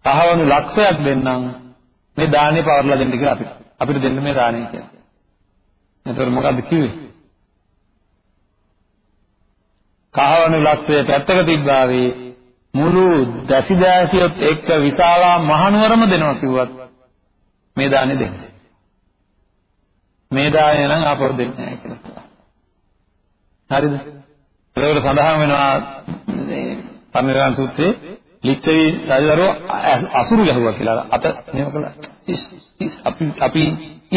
කහවණු ලක්ෂයක් දෙන්නම් මේ දානේ පවර්ලා දෙන්න කියලා අපිට. අපිට දෙන්න මේ දානේ කියලා. එතකොට මොකද්ද කිව්වේ? කහවණු ලක්ෂය පැත්තක තිබ්බාවේ මුළු දැසිදාසියොත් එක්ක විශාලා මහනුවරම දෙනවා කිව්වත් මේ දානේ දෙන්නේ. මේ දානේ නම් ආපහු දෙන්නේ නැහැ කියලා. හරිද? ඒකට සඳහන් වෙනවා මේ පරිනිර්වාණ සූත්‍රයේ ලිච්ඡවි රජදරුව අසුරු ගැහුවා කියලා අත මෙහෙම කළා. අපි අපි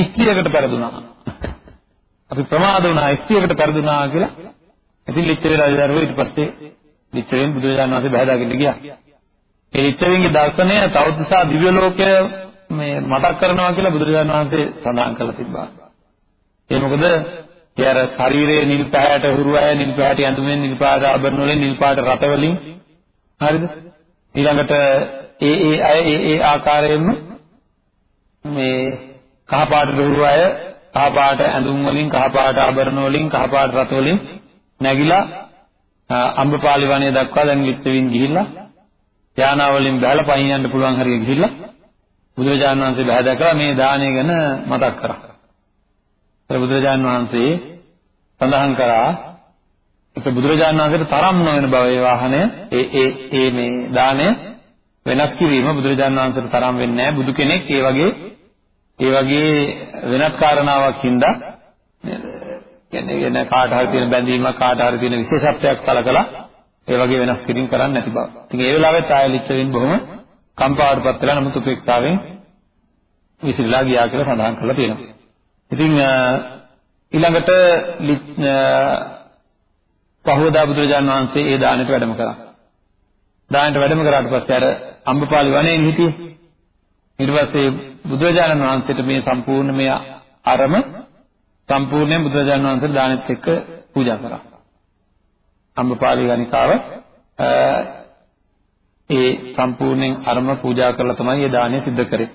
ස්ත්‍රියකට පෙරදුනා. අපි ප්‍රමාද වුණා ස්ත්‍රියකට පෙරදුනා කියලා. ඉතින් ලිච්ඡවි රජදරුව ඊට පස්සේ ලිච්ඡවෙන් බුදුරජාණන් වහන්සේ බහැදාගෙන ගියා. ඒ ලිච්ඡවෙන්ගේ දර්ශනය තවතිසා දිව්‍ය ලෝකය මේ මතක් කරනවා කියලා බුදුරජාණන් වහන්සේ සඳහන් කරලා තිබ්බා. ඒ මොකද ඒ අර ශරීරයේ නිල් පැහැයට හුරු අය නිල් පැහැයට ඇඳුමෙන් නිල් පාට ආභරණ වලින් නිල් පාට රත වලින් හරිද? ඊළඟට ඒ ඒ අය ඒ ඒ ආකාරයෙන්ම මේ කහ පාට හුරු අය කහ පාට ඇඳුම් වලින් කහ පාට ආභරණ වලින් කහ පාට රත වලින් නැගිලා අම්බපාලි වනය දක්වා දැන් ලිච්ඡවින් ගිහිල්ලා යානා වලින් බහලා පයින් යන්න පුළුවන් හරිය ගිහිල්ලා බුදුරජාණන් වහන්සේ බහැ දැකලා මේ දාණය ගැන මතක් කරා. ඒ බුදුරජාණන් වහන්සේ සඳහන් කරා ඒක බුදුරජාණන් වහන්සේට තරම් නොවන බව ඒ වාහනය ඒ ඒ ඒ මේ දාණය වෙනස් කිරීම බුදුරජාණන් වහන්සේට තරම් වෙන්නේ නැහැ බුදු කෙනෙක් ඒ වගේ ඒ වගේ වෙනත් කාරණාවක් හින්දා කියන්නේ වෙන කාට හරි තියෙන බැඳීමක් කාට හරි තියෙන විශේෂත්වයක් කලකලා ඒ වගේ වෙනස් කිරීම කරන්නේ නැති බව. ඉතින් ඒ වෙලාවෙත් ආය ලිච්ඡවින් බොහොම කම්පාවටපත් වෙලා නමුත් උපේක්ෂාවෙන් විසිරලා ගියා කියලා සඳහන් කරලා තියෙනවා. ඉතින් ඊළඟට පහවදා බුදුරජාණන් වහන්සේ ඒ දානෙට වැඩම කරා. දානෙට වැඩම කරාට පස්සේ අර අම්බපාලි වනයේ හිටියේ. ඊට පස්සේ බුදුරජාණන් වහන්සේට මේ සම්පූර්ණ මේ අරම සම්පූර්ණයෙන් බුදුරජාණන් වහන්සේ දානෙත් එක්ක පූජා කරා. අම්බපාලි ගණිකාව ඒ සම්පූර්ණයෙන් අරම පූජා කරලා තමයි ඒ දානය සිද්ධ කරේ.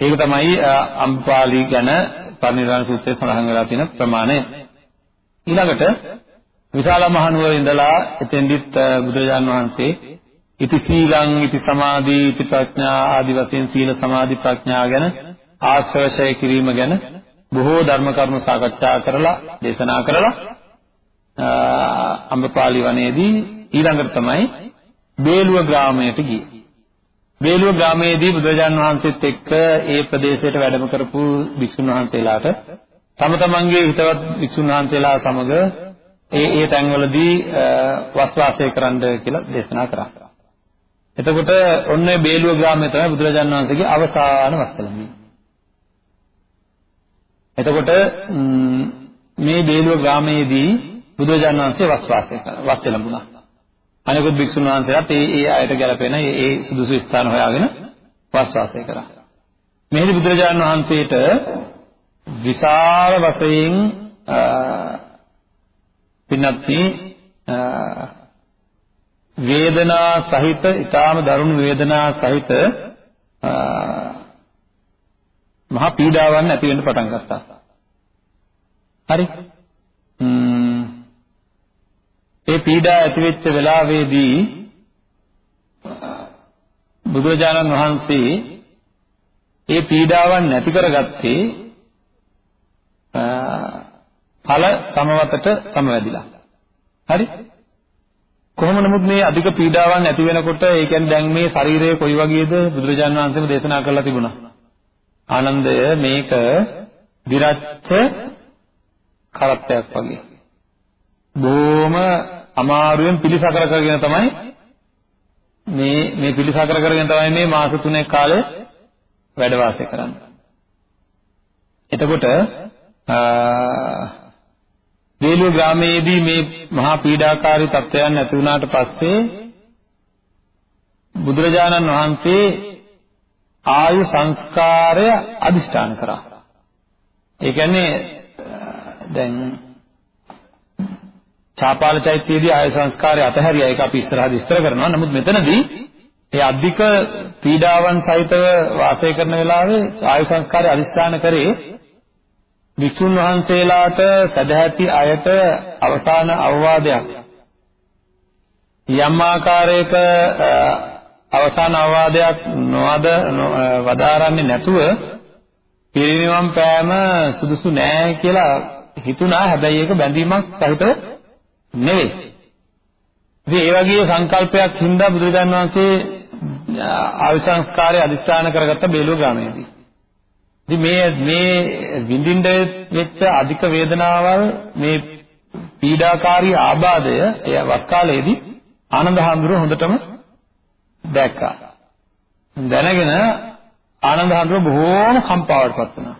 ඒක තමයි අම්බපාලි ගැන පරිනිර්වාණ සූත්‍රයේ සඳහන් වෙලා තියෙන ප්‍රමාණය. ඊළඟට විශාල මහනුවර ඉඳලා එතෙන්දිත් බුදුරජාණන් වහන්සේ ඉති සීලං ඉති සමාධි ඉති ප්‍රඥා ආදි වශයෙන් සීල සමාධි ප්‍රඥා ගැන ආශ්‍රවශය කිරීම ගැන බොහෝ ධර්ම කරුණු සාකච්ඡා කරලා දේශනා කරලා අම්බපාලි වනයේදී ඊළඟට තමයි බේලුව ග්‍රාමයට ගියේ. බේලුව ග්‍රාමයේදී බුදුරජාන් වහන්සේත් එක්ක ඒ ප්‍රදේශයට වැඩම කරපු භික්ෂුන් වහන්සේලාට තම තමන්ගේ හිතවත් භික්ෂුන් වහන්සේලා සමග ඒ ඒ තැන්වලදී වස් වාසය කරන්න කියලා දේශනා කරා. එතකොට ඔන්නේ බේලුව ග්‍රාමය තමයි බුදුරජාන් වහන්සේගේ අවසාන වස්තලමිය. එතකොට මේ බේලුව ග්‍රාමයේදී බුදුරජාණන් වහන්සේ වස් වාසය කරා වස් ලැබුණා. අනිකුත් භික්ෂුන් වහන්සේලාත් ඒ ඒ අයට ගැලපෙන ඒ ඒ සුදුසු ස්ථාන හොයාගෙන වස් වාසය කරා. මෙහිදී බුදුරජාණන් වහන්සේට විශාල වශයෙන් පින්නත්නි වේදනා සහිත ඊටාම දරුණු වේදනා සහිත මහා පීඩාවන් ඇති වෙන්න පටන් ගත්තා. හරි? ඒ පීඩා ඇති වෙච්ච වෙලාවේදී බුදුරජාණන් වහන්සේ ඒ පීඩාවන් නැති කරගත්තේ ඵල සමවතට සමවැදිලා. හරි? කොහොම නමුත් මේ අධික පීඩාවන් ඇති වෙනකොට ඒ කියන්නේ දැන් මේ ශරීරය කොයි වගේද බුදුරජාණන් වහන්සේම දේශනා කරලා තිබුණා. ආනන්දය මේක විරච්ච කරත්තයක් වගේ. බොහොම අමාරුවෙන් පිළිසකර කරගෙන තමයි මේ මේ පිළිසකර කරගෙන තමයි මේ මාස 3 කාලේ වැඩ වාසය කරන්නේ. එතකොට වේලුව ග්‍රාමයේදී මේ මහා පීඩාකාරී තත්ත්වයන් ඇති වුණාට පස්සේ බුදුරජාණන් වහන්සේ ආයු සංස්කාරය අදිෂ්ඨාන කරා. ඒ කියන්නේ දැන් චාපාල චෛත්‍යයේදී ආය සංස්කාරය අතහැරියා ඒක අපි ඉස්සරහදී විස්තර කරනවා. නමුත් මෙතනදී ඒ අධික පීඩාවන් සහිතව වාසය කරන වෙලාවේ ආයු සංස්කාරය අදිස්ථාන කරේ විසුණු වහන්සේලාට සදැහැති අයට අවසාන අවවාදයක් යම් ආකාරයක අවසාන අවවාදයක් නොවද වදාරන්නේ නැතුව පිරිනිවන් පෑම සුදුසු නෑ කියලා හිතුණා හැබැයි ඒක බැඳීමක් සහිත නෙවෙයි. ඉතින් ඒ වගේ සංකල්පයක් හින්දා බුදුරජාණන් වහන්සේ ආවිසංස්කාරය අදිස්ථාන කරගත්ත බේලුව ග්‍රාමයේදී. ඉතින් මේ මේ විඳින්න වෙච්ච අධික වේදනාවල් මේ පීඩාකාරී ආබාධය එය වස් කාලයේදී ආනන්ද හාමුදුරුව හොඳටම දැක්කා. දැනගෙන ආනන්ද හාමුදුරුව බොහෝම කම්පාවටපත් වුණා.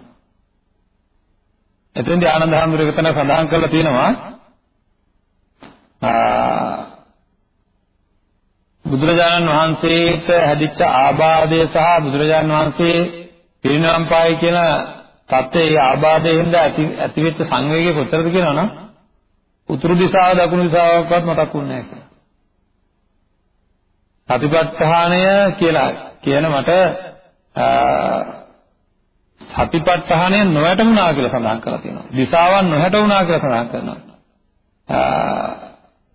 එතෙන්දී ආනන්ද හාමුදුරුව එතන සඳහන් කරලා තියෙනවා බුදුරජාණන් වහන්සේට හැදිච්ච ආබාධය සහ බුදුරජාණන් වහන්සේ පිරිනවම් පායි කියන தත්ත්වයේ ආබාධයෙන් ඇති ඇතිවෙච්ච සංවේගය කොතරද කියනවනම් උතුරු දිශාව දකුණු දිශාවක්වත් මතක් වුණේ නැහැ කියලා. සතිපට්ඨානය කියලා කියන මට සතිපට්ඨානය නොවැටුණා කියලා සඳහන් කරලා තියෙනවා. දිශාවන් නොහැටුණා කියලා සඳහන් කරනවා.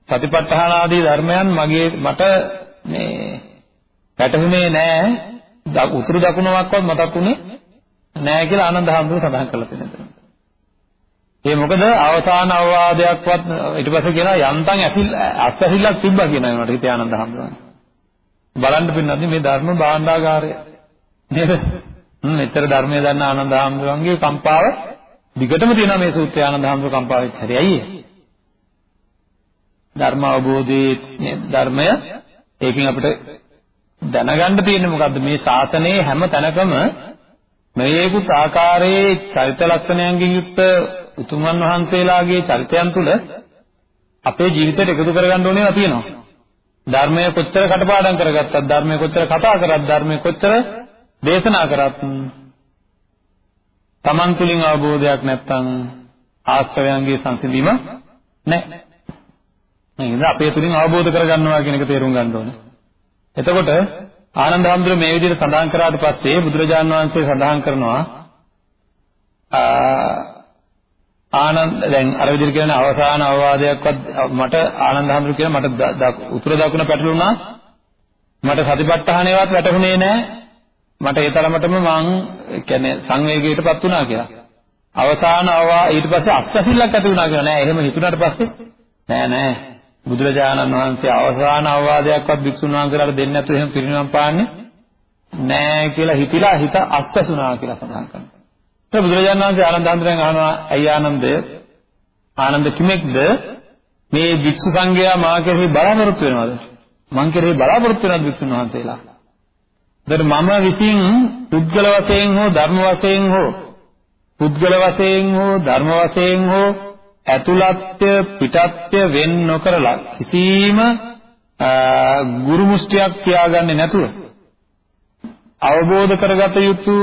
සතිපට්ඨාන ආදී ධර්මයන් මගේ මට මේ වැටහුනේ නෑ උතුරු දකුණක්වත් මතක්ුනේ නෑ කියලා ආනන්ද හැඳුන සඳහන් කරලා තියෙනවා. ඒ මොකද අවසාන අවවාදයක්වත් ඊට පස්සේ කියනවා යන්තම් ඇසිල් අත්ඇසිල්ලක් තිබ්බා කියනවා මට හිතේ ආනන්ද හැඳුන. බලන්න පින්නත් මේ ධර්ම භාණ්ඩාගාරය නේද? මෙතර ධර්මයේ දන්න ආනන්ද හැඳුනගේ කම්පාව දිගටම තියෙනවා මේ සූත්‍රය ආනන්ද හැඳුන කම්පාව වෙච්ච හැටි. ඇයි ඒ? ධර්ම අවබෝධයේ ධර්මය ඒකෙන් අපිට දැනගන්න තියෙන්නේ මොකද්ද මේ ශාසනයේ හැම තැනකම මේකුත් ආකාරයේ චරිත ලක්ෂණයන්ගෙන් යුක්ත උතුමන් වහන්සේලාගේ චරිතයන් තුළ අපේ ජීවිතයට එකතු කරගන්න ඕනේවා තියෙනවා. ධර්මය කොච්චර කටපාඩම් කරගත්තත් ධර්මය කොච්චර කතා කරත් ධර්මය කොච්චර දේශනා කරත් Taman තුලින් අවබෝධයක් නැත්නම් ආස්තවයන්ගේ සංසිඳීම නැහැ. නේද? අපේ තුලින් අවබෝධ කරගන්නවා කියන එක තේරුම් ගන්න ඕනේ. එතකොට ආනන්ද හැඳුර මේ විදිහට සඳහන් කරාට පස්සේ බුදුරජාන් වහන්සේ සඳහන් කරනවා ආනන්ද දැන් අර විදිහට කියන අවසාන අවවාදයක්වත් මට ආනන්ද හැඳුර කියන මට උතුර දකුණ පැටළුණා මට සතිපට්ඨානයවත් වැටහුනේ නැහැ මට ඒ තරමටම මං කියන්නේ සංවේගයටපත් වුණා කියලා. අවසාන අවවා ඊට පස්සේ අත්සහිල්ලක් ඇති වුණා කියලා නෑ එහෙම හිතුණාට පස්සේ නෑ නෑ බුදුරජාණන් වහන්සේ අවසාන අවවාදයක්වත් භික්ෂුන් වහන්සේලාට දෙන්නේ නැතුව එහෙම පිරිනිවන් පාන්නේ නෑ කියලා හිතිලා හිත අස්වැසුණා කියලා සඳහන් කරනවා. ඒක බුදුරජාණන් වහන්සේ ආනන්ද හන්දරෙන් අහනවා අයිය ආනන්දය ආනන්ද කිමෙක්ද මේ භික්ෂු සංඝයා මා කෙරෙහි බලාපොරොත්තු වෙනවද? මං කෙරෙහි බලාපොරොත්තු වෙනවද භික්ෂුන් වහන්සේලා? එතකොට මම විසින් පුද්ගල වශයෙන් හෝ ධර්ම වශයෙන් හෝ පුද්ගල වශයෙන් හෝ ධර්ම වශයෙන් හෝ ඇතුළත්ය පිටත්ය වෙන් නොකරලා කිසිම ගුරු මුස්තියක් තියාගන්නේ නැතුව අවබෝධ කරගත යුතු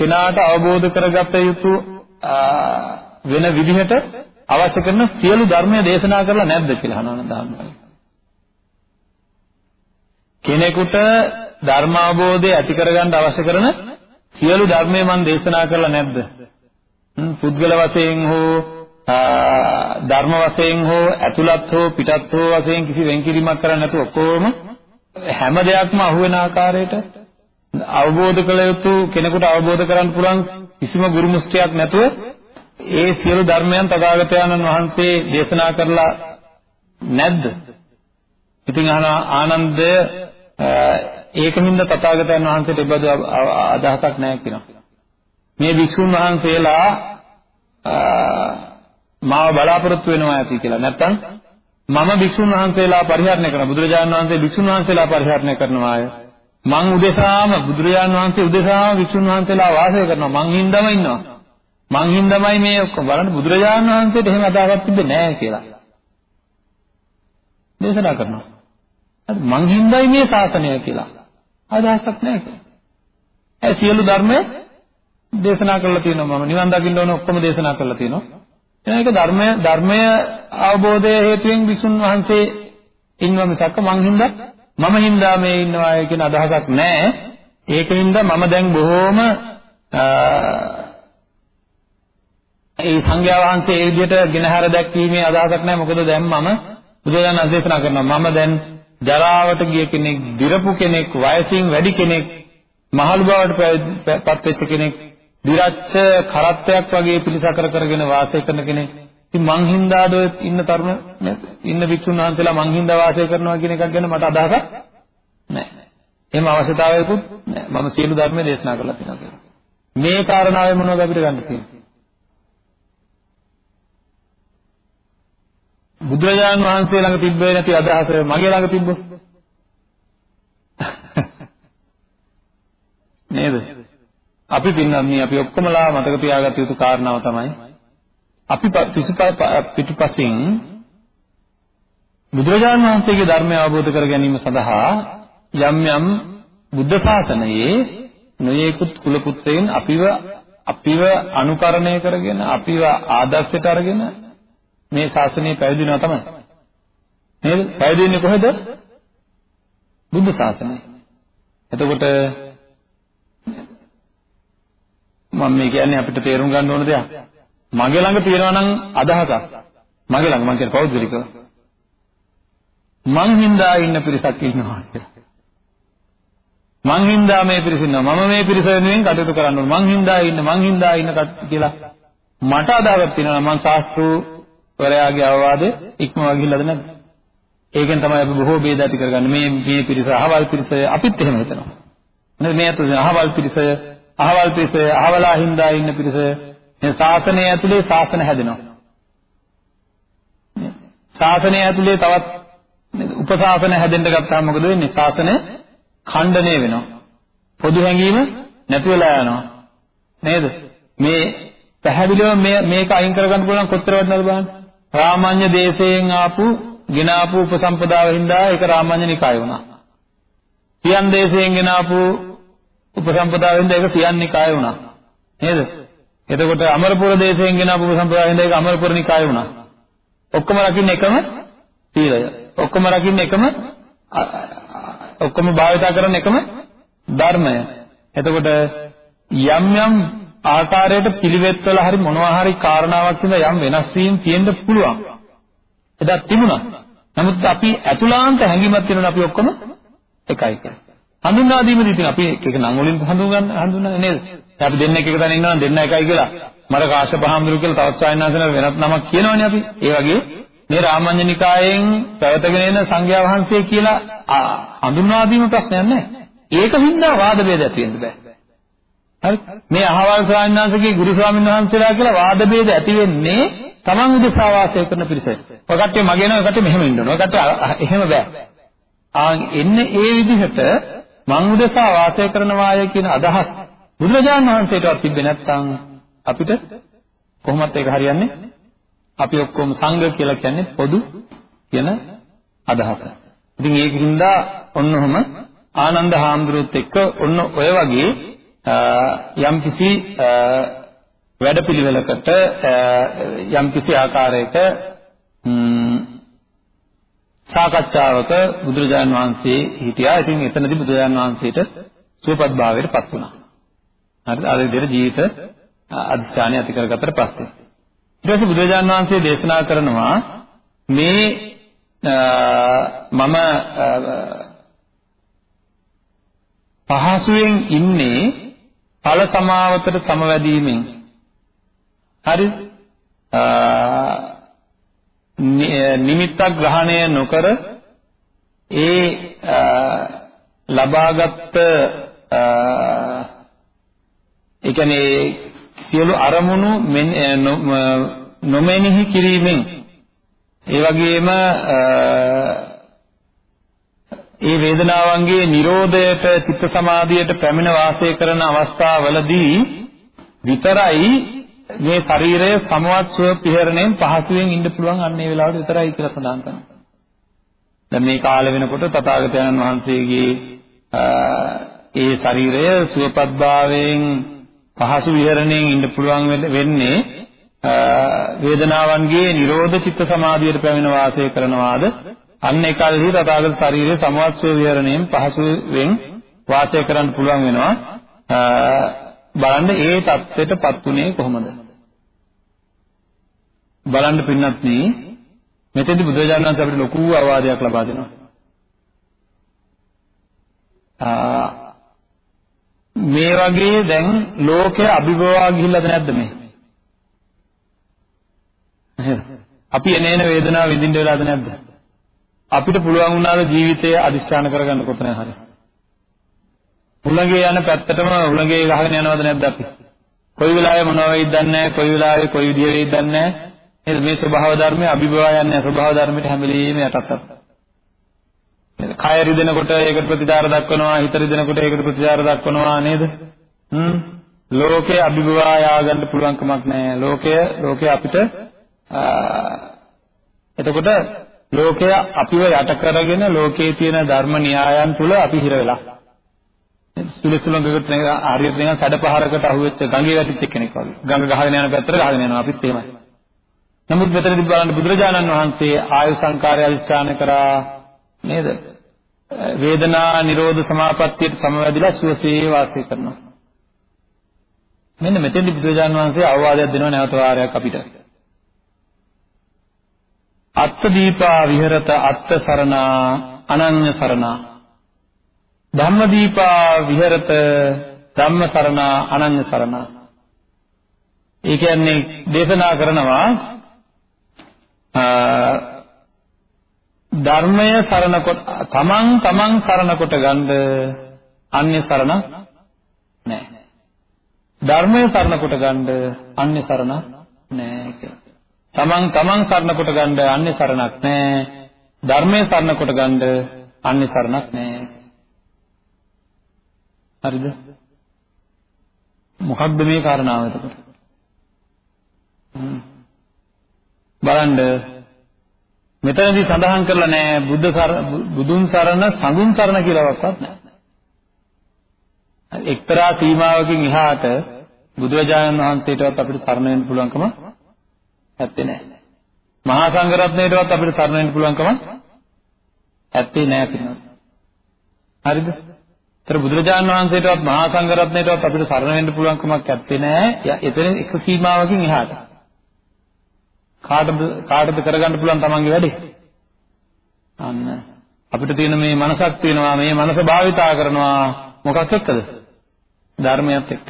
කෙනාට අවබෝධ කරගත යුතු වෙන විදිහට අවශ්‍ය කරන සියලු ධර්මය දේශනා කරලා නැද්ද කියලා අහනවා ධර්මයි. කෙනෙකුට ධර්ම අවබෝධය ඇති කරගන්න අවශ්‍ය කරන සියලු ධර්මය මම දේශනා කරලා නැද්ද? පුද්ගල වශයෙන් හෝ ධර්ම වශයෙන් හෝ ඇතුළත් හෝ පිටත් හෝ වශයෙන් කිසි වෙන්කිරීමක් කරන්නේ නැතුව ඔක්කොම හැම දෙයක්ම අහුවෙන ආකාරයට අවබෝධ කළ යුතු කෙනෙකුට අවබෝධ කරගන්න පුළුවන් කිසිම ගුරු මුස්තියක් නැතුව ඒ සියලු ධර්මයන් තථාගතයන්න් වහන්සේ දේශනා කරලා නැද්ද? ඉතින් අහන ආනන්දය ඒකමින්ද තථාගතයන් වහන්සේට ඉබ්බද අදහසක් නැහැ කියනවා. මේ භික්ෂුන් වහන්සේලා මාව බලාපොරොත්තු වෙනවා ඇති කියලා. නැත්තම් මම භික්ෂුන් වහන්සේලා පරිහරණය කරන බුදුරජාණන් වහන්සේ භික්ෂුන් වහන්සේලා පරිහරණය කරනවා අය. මං උදෙසාම බුදුරජාණන් වහන්සේ උදෙසාම භික්ෂුන් වහන්සේලා වාසය කරනවා. මං හින්දම ඉන්නවා. මං හින්දාමයි මේ ඔක්කොම බලන්න බුදුරජාණන් වහන්සේට එහෙම අදහසක් තිබෙන්නේ නැහැ කියලා. දේශනා කරනවා. හරි මං හින්දායි මේ ශාසනය කියලා. අදහසක් නැහැ කියලා. ඒ සියලු ධර්ම දේශනා කරලා තියෙනවා මම නිවන් දකින්න ඕන ඔක්කොම දේශනා කරලා තියෙනවා. ඒක ධර්මය ධර්මය අවබෝධය හේතුවෙන් විසුන් වහන්සේ ඉන්නවා මිසක් මං හින්දා මම හින්දා මේ ඉන්නවා කියන අදහසක් නැහැ. ඒකින්ද මම දැන් බොහෝම ඒ සංඝයා වහන්සේ ඒ විදිහට ගෙනහැර දැක්වීමේ අදහසක් නැහැ. මොකද දැන් මම බුදුරජාණන් වහන්සේ දේශනා කරනවා මම දැන් ජරාවට ගිය කෙනෙක්, දිරපු කෙනෙක්, වයසින් වැඩි කෙනෙක්, මහලු බවට පත් වෙච්ච කෙනෙක්, දිරච්ච කරත්තයක් වගේ පිළිසකර කරගෙන වාසය කරන කෙනෙක්. ඉතින් මං හින්දාද ඉන්න තරුණ ඉන්න වික්ෂුන් වහන්සේලා මං හින්දා වාසය කරනවා කියන එකක් ගැන මට අදහසක් නැහැ. එහෙම අවශ්‍යතාවයකුත් නැහැ. මම සියලු ධර්ම දේශනා කරලා තියෙනවා කියලා. මේ කාරණාවෙන් මොනවද අපිට ගන්න තියෙන්නේ? බුදුරජාණන් වහන්සේ ළඟ තිබ්බේ නැති අදහස මගේ ළඟ තිබ්බොත් නේද? අපි පින්නන්නේ අපි ඔක්කොමලා මතක තියාගත යුතු කාරණාව තමයි අපි පිටුපසින් බුදුරජාණන් වහන්සේගේ ධර්මය අවබෝධ කර ගැනීම සඳහා යම් යම් බුද්ධ ශාසනයේ නොයෙකුත් කුල පුත්‍රයන් අපිව අපිව අනුකරණය කරගෙන අපිව ආදර්ශයට අරගෙන මේ ශාසනය පැවිදිනවා තමයි. නේද? පැවිදෙන්නේ කොහෙද? බුද්ධ ශාසනය. එතකොට මම මේ කියන්නේ අපිට තේරුම් ගන්න ඕන දෙයක්. මගේ ළඟ තියෙනවා නම් අදහසක්. මගේ ළඟ මම කියන්නේ පෞද්ගලිකව. මං හින්දා ඉන්න පිරිසක් ඉන්නවා කියලා. මං හින්දා මේ පිරිස ඉන්නවා. මම මේ පිරිස වෙනුවෙන් කටයුතු කරන්න ඕන. මං හින්දා ඉන්න මං හින්දා ඉන්න කියලා මට අදහසක් තියෙනවා. මං ශාස්ත්‍රූ වරයාගේ අවවාදෙ ඉක්මවා ගිහිල්ලාද නැද්ද? ඒකෙන් තමයි අපි බොහෝ ભેද ඇති කරගන්නේ. මේ මේ පිරිස අහවල් පිරිස අපිත් එහෙම හිතනවා. නේද? මේ අතට අහවල් පිරිස අහවල් පිරිස අහවලා හින්දා ඉන්න පිරිස මේ ශාසනය ඇතුලේ ශාසන හැදෙනවා. ශාසනය ඇතුලේ තවත් උපශාසන හැදෙන්න ගත්තාම මොකද වෙන්නේ? ශාසනය ඛණ්ඩණය වෙනවා. පොදු හැඟීම නැති වෙලා යනවා. නේද? මේ පැහැදිලිව මේ මේක අයින් කරගන්න පුළුවන් කොච්චර වටිනවද බලන්න. රාමඤ්ඤ දේශයෙන් ආපු ගෙන ආපු උපසම්පදාව හින්දා ඒක රාමඤ්ඤ නිකාය වුණා. සියන් දේශයෙන් ගෙන ආපු උපසම්පදාව හින්දා ඒක සියන් නිකාය වුණා. නේද? එතකොට අමරපුර දේශයෙන් ගෙන ආපු උපසම්පදාව හින්දා ඒක අමරපුර නිකාය වුණා. ඔක්කොම රකින්න එකම සීලය. ඔක්කොම රකින්න එකම ඔක්කොම භාවිතා කරන එකම ධර්මය. එතකොට යම් යම් ආකාරයට පිළිවෙත්වල හරි මොනවා හරි කාරණාවක් හින්දා යම් වෙනස් වීම් තියෙන්න පුළුවන්. එදා තිබුණා. නමුත් අපි අතුලාන්ත හැඟීමක් තියෙනවා අපි ඔක්කොම එකයි කියලා. හඳුන්වා දීමේදී තියෙන අපි එක එක නම් වලින් හඳුන්වන්න හඳුන්වන්නේ නේද? අපි දෙන්න එක එක තැන ඉන්නවා දෙන්න එකයි කියලා. මර කාශ්‍යප හාමුදුරු කියලා තවත් සායනාසන වෙනත් නමක් කියනවනේ අපි. ඒ වගේ මේ රාමඤ්ඤනිකායෙන් පැවතගෙන එන සංඝයා වහන්සේ කියලා හඳුන්වා දීම ප්‍රශ්නයක් නැහැ. ඒක හින්දා වාද ભેද ඇති වෙන්න බෑ. හරි මේ අහවල් ස්වාමීන් වහන්සේගේ ගුරු ස්වාමීන් වහන්සේලා කියලා වාද ભેද ඇති වෙන්නේ Taman උදෙසා වාසය කරන පිරිස. ඔය කට්ටිය මගේ නෝ කට්ටිය මෙහෙම ඉන්න ඕන. ඔය කට්ටිය එහෙම බෑ. ආන් එන්නේ ඒ විදිහට මං උදෙසා වාසය කරනවාය කියන අදහස් බුදුරජාණන් වහන්සේටවත් තිබ්බේ නැත්නම් අපිට කොහොමද ඒක හරියන්නේ? අපි ඔක්කොම සංඝ කියලා කියන්නේ පොදු කියන අදහස. ඉතින් ඒකින්ද ඔන්නෝම ආනන්ද හාමුදුරුවොත් එක්ක ඔන්න ඔය වගේ යම්කිසි වැඩපිළිවෙලකට යම්කිසි ආකාරයක සාකච්ඡාවක බුදුරජාණන් වහන්සේ හිටියා. ඉතින් එතනදී බුදුරජාණන් වහන්සේට සුවපත් භාවයට පත් වුණා. හරිද? අර විදිහට ජීවිත අධිෂ්ඨානය ඇති කරගත්තට පස්සේ. ඊට පස්සේ බුදුරජාණන් වහන්සේ දේශනා කරනවා මේ මම පහසුවෙන් ඉන්නේ ඵල සමාවතට සමවැදීමෙන් හරි නිමිත්තක් ග්‍රහණය නොකර ඒ ලබාගත් ඒ කියන්නේ සියලු අරමුණු නොමෙනෙහි කිරීමෙන්. ඒ වගේම ඒ වේදනාවන්ගේ Nirodhaයට චිත්ත සමාධියට පැමිණ වාසය කරන අවස්ථාවවලදී විතරයි මේ ශරීරය සමවත් සුව පිහරණයෙන් පහසුවෙන් ඉන්න පුළුවන් අන්න ඒ වෙලාවට විතරයි කියලා සඳහන් කරනවා. දැන් මේ කාලේ වෙනකොට තථාගතයන් වහන්සේගේ ඒ ශරීරය සුවපත්භාවයෙන් පහසු විහරණයෙන් ඉන්න පුළුවන් වෙන්නේ වේදනාවන්ගේ නිරෝධ චිත්ත සමාධියට පැමිණ වාසය කරනවාද? අන්න එකල්හි තථාගත ශරීරයේ සමවත් සුව විහරණයෙන් පහසුවෙන් වාසය කරන්න පුළුවන් වෙනවා. බලන්න ඒ தත්ත්වයටපත් උනේ කොහොමද? බලන්න පින්නත් නේ මෙතෙන්දි බුදුරජාණන් වහන්සේ අපිට ලොකු අවවාදයක් ලබා දෙනවා මේ වගේ දැන් ලෝකය අභිභවා ගිහිල්ලාද නැද්ද මේ? අපි එනේන වේදනාව විඳින්න වෙලාද නැද්ද? අපිට පුළුවන් වුණාද ජීවිතය අදිස්ථාන කරගන්න කොතන හරි? උලඟේ යන පැත්තටම උලඟේ ගහගෙන යනවද නැද්ද අපි? කොයි වෙලාවෙ මොනවා වෙයිද දන්නේ නැහැ, කොයි වෙලාවෙ කොයි විදිය වෙයිද දන්නේ නැහැ. මේ ස්වභාව ධර්මයේ අභිභවා යන්නේ ස්වභාව ධර්මයට හැම වෙලෙම යටත්. කය රිදෙනකොට ඒකට ප්‍රතිචාර දක්වනවා හිත රිදෙනකොට ඒකට ප්‍රතිචාර දක්වනවා නේද? හ්ම්. ලෝකේ අභිභවා යාගන්න පුළුවන් කමක් නැහැ. ලෝකය ලෝකය අපිට එතකොට ලෝකය අපිව යට කරගෙන ලෝකයේ තියෙන ධර්ම න්‍යායන් තුල අපි හිර වෙලා. සුලසුලඟකට හරියට නිකන් සැඩපහරකට අහුවෙච්ච ගඟේ වැටිච්ච කෙනෙක් වගේ. ගඟ ගහගෙන යන පැත්තට ගහගෙන යනවා. අපිත් එහෙමයි. නමුත් මෙතනදී බලන්න බුදුරජාණන් වහන්සේ ආයු සංකාරය අධිෂ්ඨාන කරා නේද වේදනා නිරෝධ සමාපත්තියට සමවැදිලා සුවසේ වාසය කරනවා. මෙන්න මෙතෙන්දි බුදුරජාණන් වහන්සේ අවවාදයක් දෙනවා නැවත වාරයක් අපිට. අත්ථ දීපා විහෙරත අත්ථ සරණා අනඤ්‍ය සරණා ධම්ම දීපා විහෙරත ධම්ම සරණා අනඤ්‍ය සරණා ඒ කියන්නේ දේශනා කරනවා ධර්මය සරණ කොට තමන් තමන් සරණ කොට ගන්න අන්‍ය සරණ නැහැ. ධර්මය සරණ කොට ගන්න අන්‍ය සරණ නැහැ කියලා. තමන් තමන් සරණ කොට ගන්න අන්‍ය සරණක් නැහැ. ධර්මය සරණ කොට ගන්න අන්‍ය සරණක් නැහැ. හරිද? මොකක්ද මේ කාරණාව එතකොට? බලන්න මෙතනදී සඳහන් කරලා නැහැ බුද්ධ බුදුන් සරණ සංඝුන් සරණ කියලාවත් නැහැ. එක්තරා සීමාවකින් එහාට බුදුරජාණන් වහන්සේටවත් අපිට සරණ වෙන්න පුළුවන්කම නැත්තේ නෑ. මහා සංඝරත්නයටවත් අපිට සරණ වෙන්න පුළුවන්කම නැත්තේ නෑ පිළිනොත්. හරිද? ඒතර බුදුරජාණන් වහන්සේටවත් මහා සංඝරත්නයටවත් අපිට සරණ වෙන්න පුළුවන්කමක් නැත්තේ නෑ. එතන එක සීමාවකින් එහාට. කාටද කාටද කරගන්න පුළුවන් තමන්ගේ වැඩේ? අන්න අපිට තියෙන මේ මනසක් තියෙනවා මේ මනස භාවිතා කරනවා මොකක් එක්කද? ධර්මයත් එක්ක.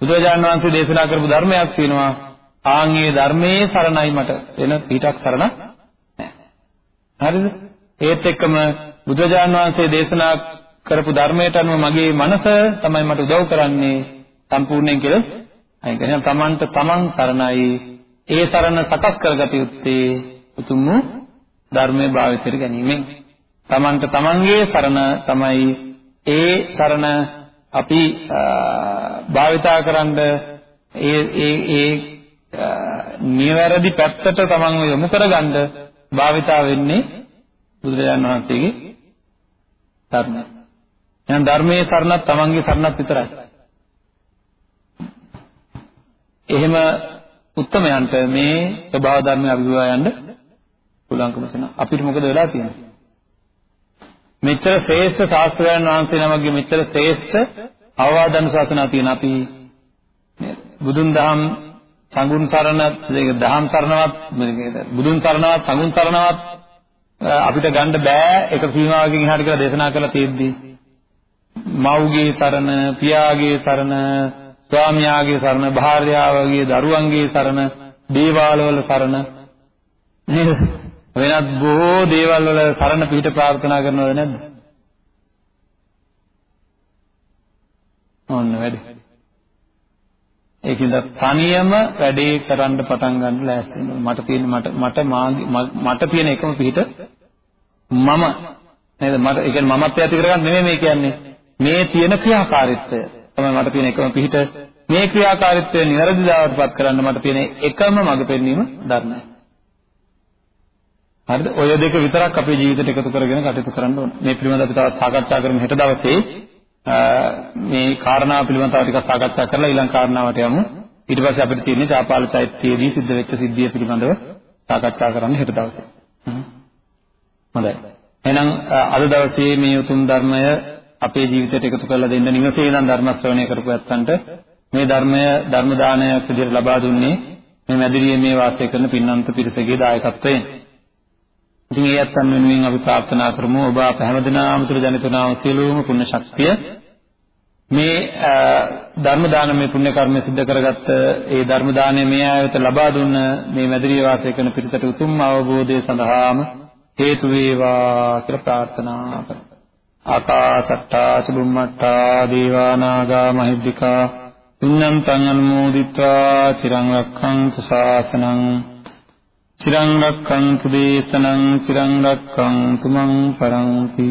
බුදුරජාණන් වහන්සේ දේශනා කරපු ධර්මයක් තියෙනවා ආන්ගේ ධර්මයේ සරණයි මට වෙන පිටක් සරණ නැහැ. හරිද? ඒත් එක්කම බුදුරජාණන් වහන්සේ දේශනා කරපු ධර්මයට අනුව මගේ මනස තමයි මට උදව් කරන්නේ සම්පූර්ණයෙන් කියලා. අයි කියන්නේ තමන්ට තමන් සරණයි ඒ සරණ සකස් කරගත යුත්තේ උතුම් වූ ධර්මයේ භාවිතයට ගැනීමෙන්. තමන්ට තමන්ගේ සරණ තමයි ඒ සරණ අපි භාවිතා කරන්ද ඒ ඒ ඒ නිවැරදි පැත්තට තමන්ව යොමු කරගන්න භාවිතා වෙන්නේ බුදුරජාණන් වහන්සේගේ ධර්මය. එහෙනම් ධර්මයේ සරණත් තමන්ගේ සරණත් විතරයි. එහෙම උත්තමයන්ට මේ ස්වභාව ධර්මය අභිභවා යන්න පුළුවන්කම තියෙනවා. අපිට මොකද වෙලා තියෙන්නේ? මෙච්චර ශ්‍රේෂ්ඨ ශාස්ත්‍රයන් වහන්සේ නමක්ගේ මෙච්චර ශ්‍රේෂ්ඨ අවවාදන ශාසනා තියෙන අපි බුදුන් දහම් සංගුණ සරණ දහම් සරණවත් බුදුන් සරණවත් සංගුණ සරණවත් අපිට ගන්න බෑ එක සීමාවකින් එහාට කියලා දේශනා කරලා තියෙද්දි මව්ගේ සරණ පියාගේ සරණ ස්වාමියාගේ සරණ, භාර්යාවගේ, දරුවන්ගේ සරණ, දේවාලවල සරණ නේද? වෙනත් බොහෝ දේවල් වල සරණ පිහිට ප්‍රාර්ථනා කරනවද නැද්ද? ඔන්න වැඩි. ඒකින්ද තනියම වැඩේ කරන්න පටන් ගන්න ලෑස්ති වෙනවා. මට තියෙන මට මට මට තියෙන එකම පිහිට මම නේද? මට ඒ කියන්නේ මමත්වය ඇති කරගන්න නෙමෙයි මේ කියන්නේ. මේ තියෙන ක්‍රියාකාරීත්වය. තමයි මට තියෙන එකම පිහිට මේ ක්‍රියාකාරීත්වය નિවරදිතාවටපත් කරන්න මට තියෙන එකම මඟ පෙන්වීම ධර්මය. හරිද? ඔය දෙක විතරක් අපේ ජීවිතයට එකතු කරගෙන කටයුතු කරන්න ඕනේ. මේ පිළිබඳව අපි තවත් සාකච්ඡා කරමු හෙට දවසේ. මේ කාරණා පිළිබඳව ටිකක් සාකච්ඡා කරලා ඊළඟ කාරණාවට යමු. ඊට පස්සේ අපිට තියෙන්නේ චාපාල චෛත්‍යයේදී සිද්ධ වෙච්ච සිද්ධිය පිළිබඳව සාකච්ඡා කරන්න හෙට දවසේ. හොඳයි. එහෙනම් අද දවසේ මේ උතුම් ධර්මය අපේ ජීවිතයට එකතු කරලා දෙන්න නිවසේ ඉඳන් ධර්ම ශ්‍රවණය කරපු ඇත්තන්ට මේ ධර්මය ධර්ම දානයක් විදිහට ලබා දුන්නේ මේ මැදිරියේ මේ වාසය කරන පින්නන්ත පිරිසගේ දායකත්වයෙන්. ඉතින් ඒ ඇත්තන් වෙනුවෙන් අපි ප්‍රාර්ථනා කරමු ඔබ අප හැමදෙනාම තුළ ජනිතනා වූ සියලුම පුණ්‍ය ශක්තිය මේ ධර්ම දානමය පුණ්‍ය කර්මය සිද්ධ කරගත්ත ඒ ධර්ම දාණය මේ ආයත ලබා දුන්න මේ මැදිරිය වාසය කරන පිරිසට උතුම් අවබෝධය සඳහාම හේතු වේවා කියලා ප්‍රාර්ථනා කරමු. ආකාසට්ටා චුම්මට්ටා දේවා නාග මහිද්దికා පුඤ්ඤන්තං අනුමෝදිත්වා චිරං රක්ඛන්තු ශාසනං චිරං රක්ඛන්තු දේශනං චිරං රක්ඛන්තු මං පරන්ති